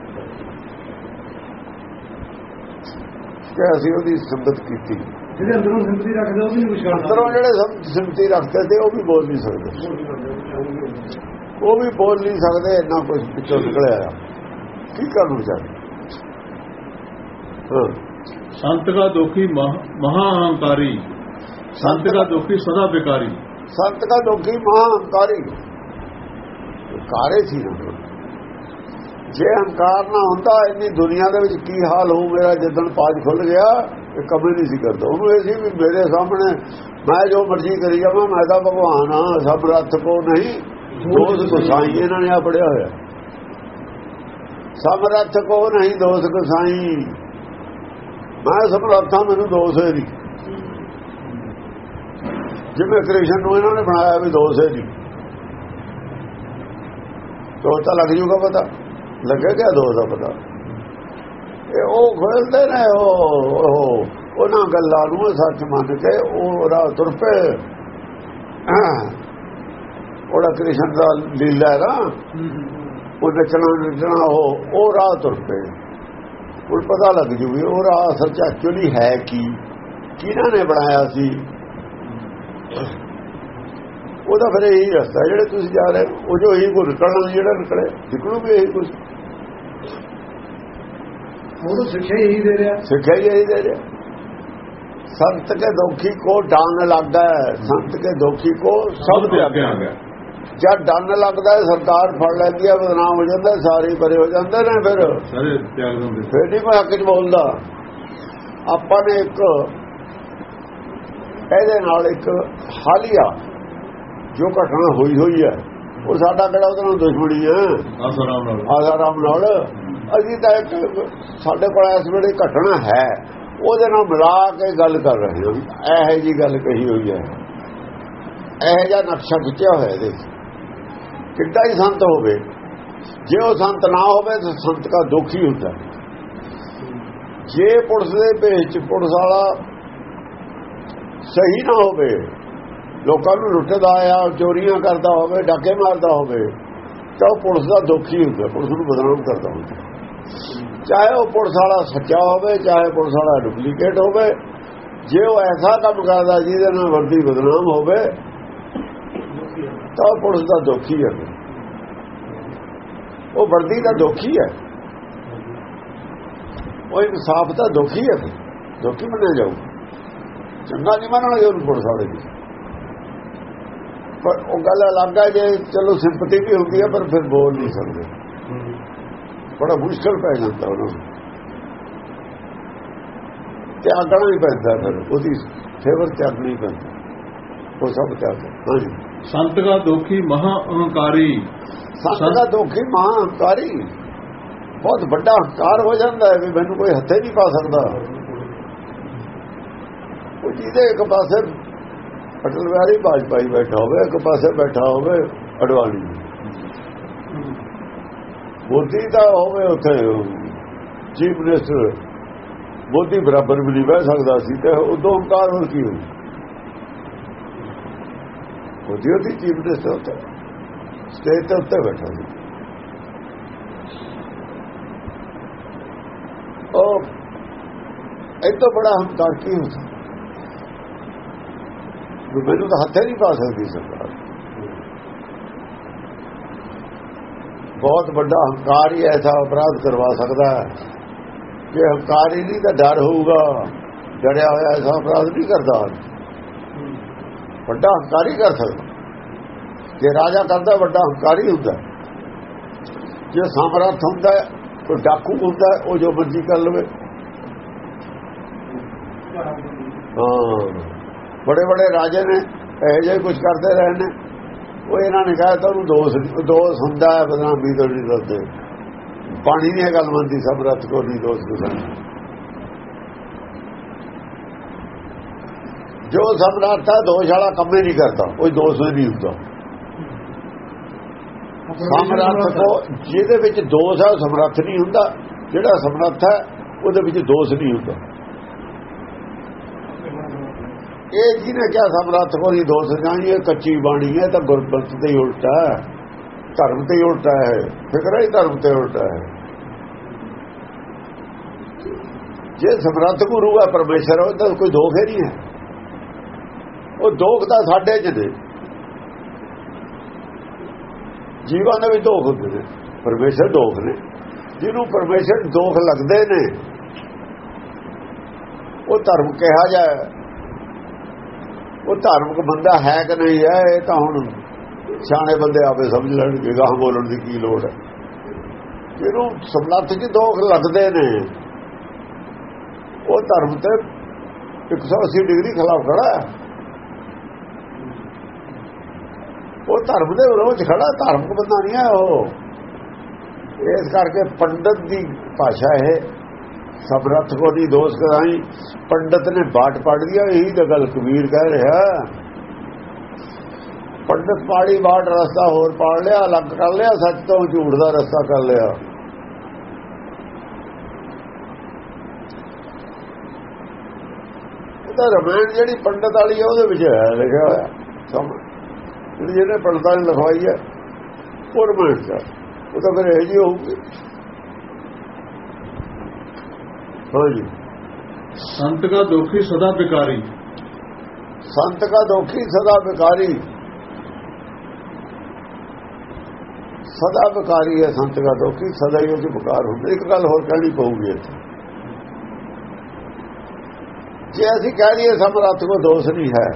ਕਿ ਅਸੀਂ ਉਹਦੀ ਸੰਗਤ ਕੀਤੀ। ਅੰਦਰੋਂ ਸਿਮਤੀ ਰੱਖਦੇ ਉਹ ਵੀ ਨਹੀਂ ਕੁਝ ਰੱਖਦੇ। ਤੇ ਉਹ ਵੀ ਬੋਲ ਨਹੀਂ ਸਕਦੇ। ਉਹ ਵੀ ਬੋਲ ਨਹੀਂ ਸਕਦੇ ਇੰਨਾ ਕੁਝ ਪਿੱਛੋਂ ਨਿਕਲਿਆ ਕੀ ਕਰਨ ਵਿਚਾਰੇ? ਸੰਤ ਦਾ ਦੁਖੀ ਮਹਾ ਅਹੰਕਾਰੀ ਸੰਤ ਦਾ ਦੁਖੀ ਸਦਾ ਬਿਕਾਰੀ। ਸੰਤ ਦਾ ਦੁਖੀ ਮਹਾ ਅਹੰਕਾਰੀ ਕਾਰੇ ਸੀ ਨਾ। ਜੇ ਅਹੰਕਾਰ ਨਾ ਹੁੰਦਾ ਇੰਨੀ ਦੁਨੀਆ ਦੇ ਵਿੱਚ ਕੀ ਹਾਲ ਹੋਊ ਮੇਰਾ ਜਦੋਂ ਪਾਜ ਖੁੱਲ ਗਿਆ ਇਹ ਕਦੇ ਨਹੀਂ ਸੀ ਕਰਦਾ। ਉਹਨੂੰ ਇਹ ਸੀ ਵੀ ਮੇਰੇ ਸਾਹਮਣੇ ਮੈਂ ਜੋ ਮਰਜ਼ੀ ਕਰੀ ਜਾਵਾਂ, ਮੈਂ ਤਾਂ ਭਗਵਾਨ ਆ ਸਭ ਰੱਥ ਕੋ ਨਹੀਂ। ਦੋਸ ਗੁਸਾਈ ਇਹਨਾਂ ਨੇ ਆ ਪੜਿਆ ਹੋਇਆ। ਸਭ ਰੱਥ ਕੋ ਨਹੀਂ ਦੋਸ ਗੁਸਾਈ। ਮੈਂ ਸਭ ਰੱਥਾਂ ਮੈਨੂੰ ਦੋਸ ਹੈ ਨਹੀਂ ਜਿਵੇਂ ਕ੍ਰਿਸ਼ਨ ਨੂੰ ਇਹਨਾਂ ਨੇ ਬਣਾਇਆ ਵੀ ਦੋਸ ਹੈ ਜੀ। ਤੋ ਤਾਂ ਲੱਗ ਜੂਗਾ ਪਤਾ। ਲੱਗੇਗਾ ਦੋਸ ਦਾ ਪਤਾ? ਇਹ ਉਹ ਖੋਲਦੇ ਨੇ ਉਹ ਉਹਨਾਂ ਗੱਲਾਂ ਨੂੰ ਸੱਚ ਮੰਨ ਕੇ ਉਹ ਰਾਹ ਤੁਰ ਪਏ ਉਹਦਾ ਕ੍ਰਿਸ਼ਨ ਦਾ ਲੀਲਾ ਨਾ। ਉਹ ਨੱਚਣਾ ਨੱਚਣਾ ਉਹ ਉਹ ਰਾਹ ਤੁਰ ਪਏ ਉਹ ਪਤਾ ਲੱਗ ਜੂਗੀ ਉਹ ਰਾਹ ਸੱਚ ਐਕਚੁਅਲੀ ਹੈ ਕੀ? ਕਿਹਨਾਂ ਨੇ ਬਣਾਇਆ ਸੀ? ਉਹਦਾ ਫਿਰ ਇਹੀ ਰਸਤਾ ਜਿਹੜੇ ਤੁਸੀਂ ਜਾ ਰਹੇ ਹੋ, ਉਹ ਜੋ ਇਹੀ ਕੋ ਨਿਕਲਣਾ ਜਿਹੜਾ ਨਿਕਲੇ ਨਿਕਲੂਗੇ ਇਹੀ ਕੁਝ ਸਿੱਖਿਆ ਹੀ ਦੇ ਰਿਹਾ। ਸਿੱਖਿਆ ਹੀ ਦੇ ਰਿਹਾ। ਸੰਤ ਕੇ ਦੋਖੀ ਕੋ ਡਾਨ ਲੱਗਦਾ ਹੈ। ਸੰਤ ਕੇ ਦੋਖੀ ਕੋ ਸਭ ਤੇ ਅੱਗੇ ਆ ਗਿਆ। ਜਦ ਡੰਨ ਲੱਗਦਾ ਹੈ ਸਰਕਾਰ ਫੜ ਲੈਂਦੀ ਹੈ ਬਦਨਾਮ ਹੋ ਜਾਂਦਾ ਸਾਰੇ ਪਰੇ ਹੋ ਜਾਂਦੇ ਨੇ ਫਿਰ। ਸਾਰੇ ਤਿਆਗ ਫਿਰ ਨਹੀਂ ਮੈਂ ਹੱਕ 'ਚ ਬੋਲਦਾ। ਆਪਾਂ ਨੇ ਇੱਕ ਇਹਦੇ ਨਾਲ ਇੱਕ ਹਾਲੀਆ ਜੋ ਘਟਨਾ ਹੋਈ ਹੋਈ ਹੈ। ਉਹ ਸਾਡਾ ਕਿਹੜਾ ਉਹਦੇ ਨਾਲ ਦੁਸ਼ਮਣੀ ਹੈ? ਆਸਰਾਮ ਨਾਲ। ਆਜ਼ਾਰਾਮ ਨਾਲ। ਅਸੀਂ ਤਾਂ ਇੱਕ ਸਾਡੇ ਕੋਲ ਇਸ ਵੇਲੇ ਘਟਨਾ ਹੈ, ਉਹਦੇ ਨਾਲ ਮਿਲਾ ਕੇ ਗੱਲ ਕਰ ਰਹੇ ਹਾਂ ਇਹੋ ਜੀ ਗੱਲ ਕਹੀ ਹੋਈ ਹੈ। ਇਹੋ ਜਿਹਾ ਨਕਸ਼ਾ ਖਿੱਚਿਆ ਹੋਇਆ ਇਹਦੇ ਕਿੱਡਾ ਹੀ ਸੰਤ ਹੋਵੇ। ਜੇ ਉਹ ਸੰਤ ਨਾ ਹੋਵੇ ਤਾਂ ਸੰਤ ਦਾ ਹੀ ਹੁੰਦਾ। ਜੇ ਪੁਲਿਸ ਦੇ ਵਿੱਚ ਪੁਲਿਸ ਵਾਲਾ ਸਹੀ ਨਾ ਹੋਵੇ, ਲੋਕਾਂ ਨੂੰ ਲੁੱਟਦਾ ਆ, ਚੋਰੀਆਂ ਕਰਦਾ ਹੋਵੇ, ਡਾਕੇ ਮਾਰਦਾ ਹੋਵੇ, ਤਾਂ ਉਹ ਪੁਲਿਸ ਦਾ ਦੁੱਖ ਹੀ ਹੁੰਦਾ। ਪੁਲਿਸ ਨੂੰ ਬਦਨਾਮ ਕਰਦਾ ਹੁੰਦਾ। ਚਾਹੇ ਉਹ ਪੁਲਿਸ ਵਾਲਾ ਸੱਚਾ ਹੋਵੇ, ਚਾਹੇ ਪੁਲਿਸ ਵਾਲਾ ਡੁਪਲੀਕੇਟ ਹੋਵੇ, ਜੇ ਉਹ ਐਸਾ ਕੰਮ ਕਰਦਾ ਜਿਹਦੇ ਨਾਲ ਵਰਦੀ ਬਦਨਾਮ ਹੋਵੇ, ਤਾਂ ਉਹ ਪੁਲਿਸ ਦਾ ਦੁਖੀ ਹੈ। ਉਹ ਵਰਦੀ ਦਾ ਦੁਖੀ ਹੈ। ਉਹ ਇਨਸਾਫ ਦਾ ਦੁਖੀ ਹੈ। ਦੁਖੀ ਮੰਨਿਆ ਜਾਊ। ਚੰਗਾ ਨਹੀਂ ਮੰਨਣਾ ਉਹਨੂੰ ਪੁਲਿਸ ਵਾਲੇ ਦੀ ਪਰ ਉਹ ਗੱਲ ਅਲੱਗ ਹੈ ਜੇ ਚਲੋ ਸਿੰਪਤੀ ਵੀ ਹੁੰਦੀ ਹੈ, ਪਰ ਫਿਰ ਬੋਲ ਨਹੀਂ ਸਕਦੇ। ਬੜਾ ਮੁਸ਼ਕਲ ਪੈ ਜਾਂਦਾ ਉਹਨਾਂ। ਨੂੰ ਤਿਆਗਣਾ ਹੀ ਪੈਂਦਾ ਫਿਰ ਉਹਦੀ ਫੇਵਰ ਤਿਆਗਣਾ ਪੈਂਦਾ। ਉਹ ਸਭ ਤਿਆਗ ਹਾਂਜੀ। ਸੰਤ ਦਾ ਦੋਖੀ ਮਹਾ ਅਹੰਕਾਰੀ। ਸੰਤ ਦਾ ਦੋਖੀ ਮਹਾਂ ਹੰਕਾਰੀ ਬਹੁਤ ਵੱਡਾ ਹੰਕਾਰ ਹੋ ਜਾਂਦਾ ਹੈ ਵੀ ਮੈਨੂੰ ਕੋਈ ਹੱਥੇ ਨਹੀਂ ਪਾ ਸਕਦਾ। ਉਹ ਜਿਹਦੇ ਇੱਕ ਪਾਸੇ ਅਟਲ ਬਿਹਾਰੀ ਵਾਜਪਾਈ ਬੈਠਾ ਹੋਵੇ ਇੱਕ ਪਾਸੇ ਬੈਠਾ ਹੋਵੇ ਅਡਵਾਨੀ। ਮੋਦੀ ਦਾ ਹੋਵੇ ਉੱਥੇ, ਚੀਫ ਮਿਨਿਸਟਰ। ਮੋਦੀ ਬਰਾਬਰ ਵੀ ਨਹੀਂ ਬਹਿ ਸਕਦਾ ਸੀ ਤੇ ਉਦੋਂ ਹੰਕਾਰ ਹੁਣ ਕੀ ਹੋਈ ਮੋਦੀ ਉਹਦੀ ਚੀਫ ਮਿਨਿਸਟਰ ਉੱਤੇ ਸਟੇਜ ਤੇ ਉੱਤੇ ਬੈਠਾ ਸੀ। ਉਹ ਇਹ ਤੋਂ ਬੜਾ ਹੰਕਾਰ ਕੀ ਹੁੰਦਾ? ਮੈਨੂੰ ਤਾਂ ਹੱਥੇ ਨਹੀਂ ਪਾ ਸਕਦੀ ਸਰਕਾਰ। ਬਹੁਤ ਵੱਡਾ ਹੰਕਾਰ ਹੀ ਐਸਾ ਅਪਰਾਧ ਕਰਵਾ ਸਕਦਾ ਹੈ। ਜੇ ਹੰਕਾਰ ਹੀ ਨਹੀਂ ਤਾਂ ਡਰ ਹੋਊਗਾ। ਡਰਿਆ ਹੋਇਆ ਐਸਾ ਅਪਰਾਧ ਨਹੀਂ ਕਰਦਾ। ਵੱਡਾ ਹੰਕਾਰ ਹੀ ਕਰ ਸਕਦਾ। ਜੇ ਰਾਜਾ ਕਰਦਾ, ਵੱਡਾ ਹੰਕਾਰ ਹੀ ਹੁੰਦਾ। ਜੇ ਸਮਰੱਥ ਹੁੰਦਾ, ਕੋਈ ਡਾਕੂ ਹੁੰਦਾ, ਉਹ ਜੋ ਮਰਜ਼ੀ ਕਰ ਲਵੇ। ਹਾਂ। ਬੜੇ ਬੜੇ ਰਾਜੇ ਨੇ, ਇਹ ਜੇ ਕੁਝ ਕਰਦੇ ਰਹੇ ਨੇ। ਉਹ ਇਹਨਾਂ ਨੇ ਕਿਹਾ ਤਾਂ ਉਹਨੂੰ ਦੋਸ਼ ਦੋਸ਼ ਹੁੰਦਾ ਹੈ, ਬਦਨਾਮੀ ਤੋਂ ਨਹੀਂ ਦੱਸਦੇ। ਪਾਣੀ ਨਹੀਂ ਗੱਲ ਮੰਨਦੀ, ਸਭ ਰਤ ਕੋ ਨਹੀਂ ਦੋਸ਼ ਕਿਸੇ ਜੋ ਸਮਰੱਥ ਹੈ, ਦੋਸ਼ ਵਾਲਾ ਕੰਮ ਹੀ ਨਹੀਂ ਕਰਦਾ, ਕੋਈ ਦੋਸ਼ ਨਹੀਂ ਹੁੰਦਾ। ਸਮਰੱਥ ਕੋ, ਜਿਹਦੇ ਵਿੱਚ ਦੋਸ਼ ਹੈ, ਉਹ ਸਮਰੱਥ ਨਹੀਂ ਹੁੰਦਾ। ਜਿਹੜਾ ਸਮਰੱਥ ਹੈ, ਉਹਦੇ ਵਿੱਚ ਦੋਸ਼ ਨਹੀਂ ਹੁੰਦਾ। ਇਹ ਜਿਹਨੇ ਕਿਹਾ ਸਮਰੱਥ ਕੋ ਨਹੀਂ ਦੋਸ਼ ਜਾਣੀ ਇਹ ਕੱਚੀ ਬਾਣੀ ਹੈ, ਤਾਂ ਗੁਰਬੰਤ ਤੇ ਹੀ ਉਲਟਾ ਧਰਮ ਤੇ ਉਲਟਾ ਹੈ, ਫਿਕਰ ਹੀ ਧਰਮ ਤੇ ਉਲਟਾ ਹੈ। ਜੇ ਸਮਰੱਥ ਗੁਰੂ ਹੈ, ਪਰਮੇਸ਼ਰ ਉਹ ਤਾਂ ਕੋਈ ਦੋਖ ਹੀ ਨਹੀਂ ਹੈ। ਉਹ ਦੋਖ ਤਾਂ ਸਾਡੇ ਚ ਨੇ। ਜੀਵਾਂ ਦੇ ਵੀ ਦੋਖ ਹੁੰਦੇ ਨੇ। ਪਰਮੇਸ਼ਰ ਦੋਖ ਨੇ। ਜਿਹਨੂੰ ਪਰਮੇਸ਼ਰ ਦੋਖ ਲੱਗਦੇ ਨੇ, ਉਹ ਧਰਮ ਕਿਹਾ ਜਾਏ। ਉਹ ਧਾਰਮਿਕ ਬੰਦਾ ਹੈ ਕਿ ਨਹੀਂ ਹੈ, ਇਹ ਤਾਂ ਹੁਣ ਸਿਆਣੇ ਬੰਦੇ ਆਪੇ ਸਮਝ ਲੈਣਗੇ ਗਾਹ ਬੋਲਣ ਦੀ ਕੀ ਲੋੜ ਹੈ। ਜਿਹਨੂੰ ਸਮਲੱਥ ਚ ਦੋਖ ਲੱਗਦੇ ਨੇ। ਉਹ ਧਰਮ ਤੇ 180 ਡਿਗਰੀ ਖਿਲਾਫ ਖੜਾ ਹੈ। ਉਹ ਧਰਮ ਦੇ ਵਿਰੋਧ ਖੜਾ ਧਾਰਮਿਕ ਬੰਦਾ ਨਹੀਂ ਹੈ ਉਹ। ਇਸ ਕਰਕੇ ਪੰਡਤ ਦੀ ਭਾਸ਼ਾ ਹੈ ਸਬਰਥ ਕੋ ਦੀ ਦੋਸ਼ ਕਰਾਈ। ਪੰਡਤ ਨੇ ਬਾਟ ਪੜ ਲਿਆ, ਇਹੀ ਤਾਂ ਗੱਲ ਕਬੀਰ ਕਹਿ ਰਿਹਾ। ਪੰਡਤ ਪਾੜੀ ਬਾਟ ਰਸਤਾ ਹੋਰ ਪਾੜ ਲਿਆ, ਅਲੱਗ ਕਰ ਲਿਆ, ਸੱਚ ਤੋਂ ਝੂਠ ਦਾ ਰਸਤਾ ਕਰ ਲਿਆ। ਤਾਂ ਰਮਾਇਣ ਜਿਹੜੀ ਪੰਡਤ ਵਾਲੀ ਹੈ ਉਹਦੇ ਵਿੱਚ ਹੈ, ਲਿਖਿਆ ਹੋਇਆ। ਸਮ ਜਿਹੜੀ ਜਿਹਨੇ ਪੰਡਤਾਂ ਨੇ ਲਿਖਵਾਈ ਹੈ, ਉਹ ਰਮਾਇਣ ਦਾ ਉਹ ਤਾਂ ਫਿਰ ਇਹ ਜੀ ਹੋਊਗੀ। ਹਾਂਜੀ ਸੰਤ ਦਾ ਦੋਖੀ ਸਦਾ ਬਿਕਾਰੀ। ਸੰਤ ਕਾ ਦੋਖੀ ਸਦਾ ਬਿਕਾਰੀ। ਸਦਾ ਬਿਕਾਰੀ ਹੈ ਸੰਤ ਕਾ ਦੋਖੀ ਸਦਾ ਹੀ ਉਹਦੀ ਬਿਕਾਰ ਹੁੰਦਾ। ਇੱਕ ਗੱਲ ਹੋਰ ਕਹਿਣੀ ਪਊਗੀ ਇੱਥੇ। ਜੇ ਅਸੀਂ ਕਹਿ ਲਈਏ ਸਮਰੱਥ ਕੋ ਦੋਸ਼ ਨਹੀਂ ਹੈ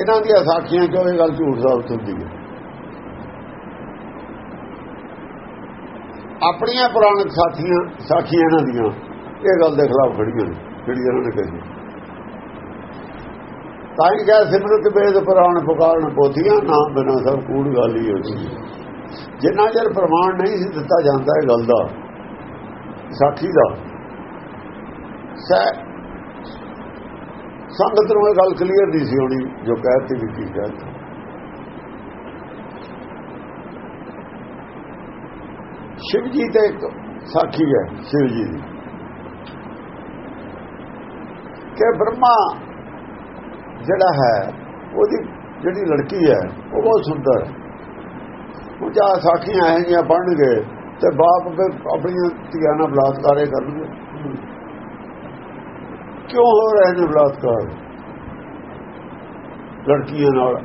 ਇਹਨਾਂ ਦੀਆਂ ਸਾਖੀਆਂ ਚੋਂ ਇਹ ਗੱਲ ਝੂਠ ਸਾਬਤ ਹੁੰਦੀ ਹੈ? ਆਪਣੀਆਂ ਪੁਰਾਣਕ ਸਾਥੀਆਂ ਸਾਖੀਆਂ ਇਹਨਾਂ ਦੀਆਂ ਇਹ ਗੱਲ ਦੇ ਖਿਲਾਫ ਖੜੀਆਂ ਨੇ ਜਿਹੜੀ ਇਹਨਾਂ ਨੇ ਕਹੀ। ਤਾਂ ਹੀ ਕਿਹਾ ਸਿਮਰਤ ਬੇਦ ਪੁਰਾਣ ਪੁਕਾਰਨ ਪੋਥੀਆਂ ਨਾਮ ਬਿਨਾ ਸਭ ਕੂੜ ਗੱਲ ਹੀ ਹੋਈ। ਜਿੰਨਾ ਚਿਰ ਪ੍ਰਮਾਣ ਨਹੀਂ ਸੀ ਦਿੱਤਾ ਜਾਂਦਾ ਇਹ ਗੱਲ ਦਾ, ਸਾਖੀ ਦਾ ਸੰਗਤ ਨੂੰ ਇਹ ਗੱਲ ਕਲੀਅਰ ਨਹੀਂ ਸੀ ਹੋਣੀ ਜੋ ਕਹਿਤੀ ਵੀ ਕੀ ਕਹਿੰਦੇ ਸ਼ਿਵ ਜੀ ਤੇ ਇੱਕ ਸਾਖੀ ਹੈ, ਸ਼ਿਵ ਜੀ ਦੀ। ਕਿ ਬ੍ਰਹਮਾ ਜਿਹੜਾ ਹੈ, ਉਹਦੀ ਜਿਹੜੀ ਲੜਕੀ ਹੈ, ਉਹ ਬਹੁਤ ਸੁੰਦਰ। ਉਹ ਜਾ ਸਾਖੀਆਂ ਹੈ ਜਾਂ ਬਣਨਗੇ ਤੇ ਬਾਪ ਆਪਣੀਆਂ ਧੀਆਂ ਨਾਲ ਬਲਾਤਕਾਰੇ ਕਰਨਗੇ। ਕਿਉਂ ਹੋ ਰਹੇ ਨੇ ਬਲਾਤਕਾਰ? ਲੜਕੀਆਂ ਨਾਲ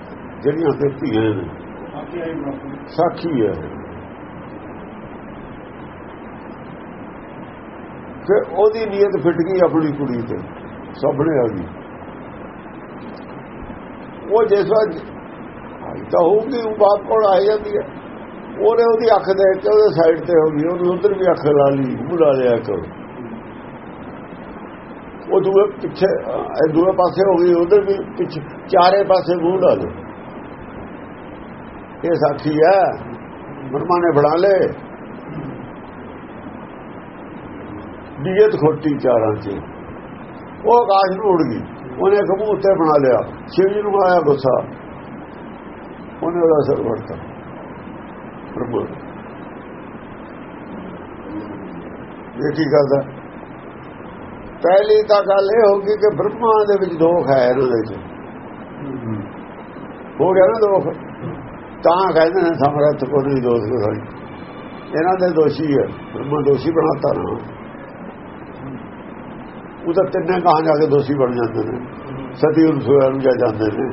ਜਿਹੜੀਆਂ ਤੇ ਧੀਆਂ ਨੇ, ਸਾਖੀ ਹੈ। ਕਿ ਉਹਦੀ ਨੀਅਤ ਫਿੱਟ ਗਈ ਆਪਣੀ ਕੁੜੀ ਤੇ। ਸਾਹਮਣੇ ਆ ਗਈ ਉਹ ਜਿਸ ਵਾਰ ਤਾਂ ਹੋਊਗੀ ਉਹ ਬਾਪ ਕੋਲ ਆ ਜਾਂਦੀ ਹੈ। ਉਹਨੇ ਉਹਦੀ ਅੱਖ ਦੇਖ ਕੇ ਉਹਦੇ ਸਾਈਡ ਤੇ ਹੋ ਗਈ ਉਹਨੇ ਉਧਰ ਵੀ ਅੱਖ ਲਾ ਲਈ ਬੁਲਾ ਲਿਆ ਕਰੋ। ਉਹ ਦੂਏ ਪਿੱਛੇ ਇਹ ਦੂਏ ਪਾਸੇ ਹੋ ਗਈ ਉਧਰ ਵੀ ਪਿੱਛੇ ਚਾਰੇ ਪਾਸੇ ਮੂੰਹ ਲਾ ਲਏ। ਇਹ ਸਾਖੀ ਹੈ ਮਰਮਾ ਨੇ ਬਣਾ ਲੇ ਨੀਅਤ ਖੋਟੀ ਚਾਰਾਂ 'ਚ। ਉਹ ਆਕਾਸ਼ ਨੂੰ ਉੜ ਗਈ। ਉਹਨੇ ਇੱਕ ਮੂੰਹ ਉੱਤੇ ਬਣਾ ਲਿਆ। ਸ਼ਿਵ ਜੀ ਨੂੰ ਆਇਆ ਗੁੱਸਾ। ਉਹਨੇ ਉਹਦਾ ਸਰ ਵਰਤਾ ਪ੍ਰਭੂ। ਇਹ ਕੀ ਕਰਦਾ ਪਹਿਲੀ ਤਾਂ ਗੱਲ ਇਹ ਹੋ ਗਈ ਕਿ ਬ੍ਰਹਮਾ ਦੇ ਵਿੱਚ ਦੋਖ ਹੈ ਇਹਦੇ ਵਿੱਚ ਹੋ ਗਿਆ ਨਾ ਦੋਖ ਤਾਂ ਕਹਿੰਦੇ ਨੇ ਸਮਰੱਥ ਕੋਈ ਦੋਸ਼ ਕੋਈ ਇਹਨਾਂ ਦੇ ਦੋਸ਼ੀ ਹੈ। ਬ੍ਰਹਮਾ ਦੋਸ਼ੀ ਬਣਾਤਾ ਨਾ। ਉਹ ਤਾਂ ਤਿੰਨੇ ਕਹਾਂ ਜਾ ਕੇ ਦੋਸ਼ੀ ਬਣ ਜਾਂਦੇ ਨੇ। ਸਤੀ ਉਨਸੋਇਆ ਨੂੰ ਜਾ ਜਾਂਦੇ ਨੇ।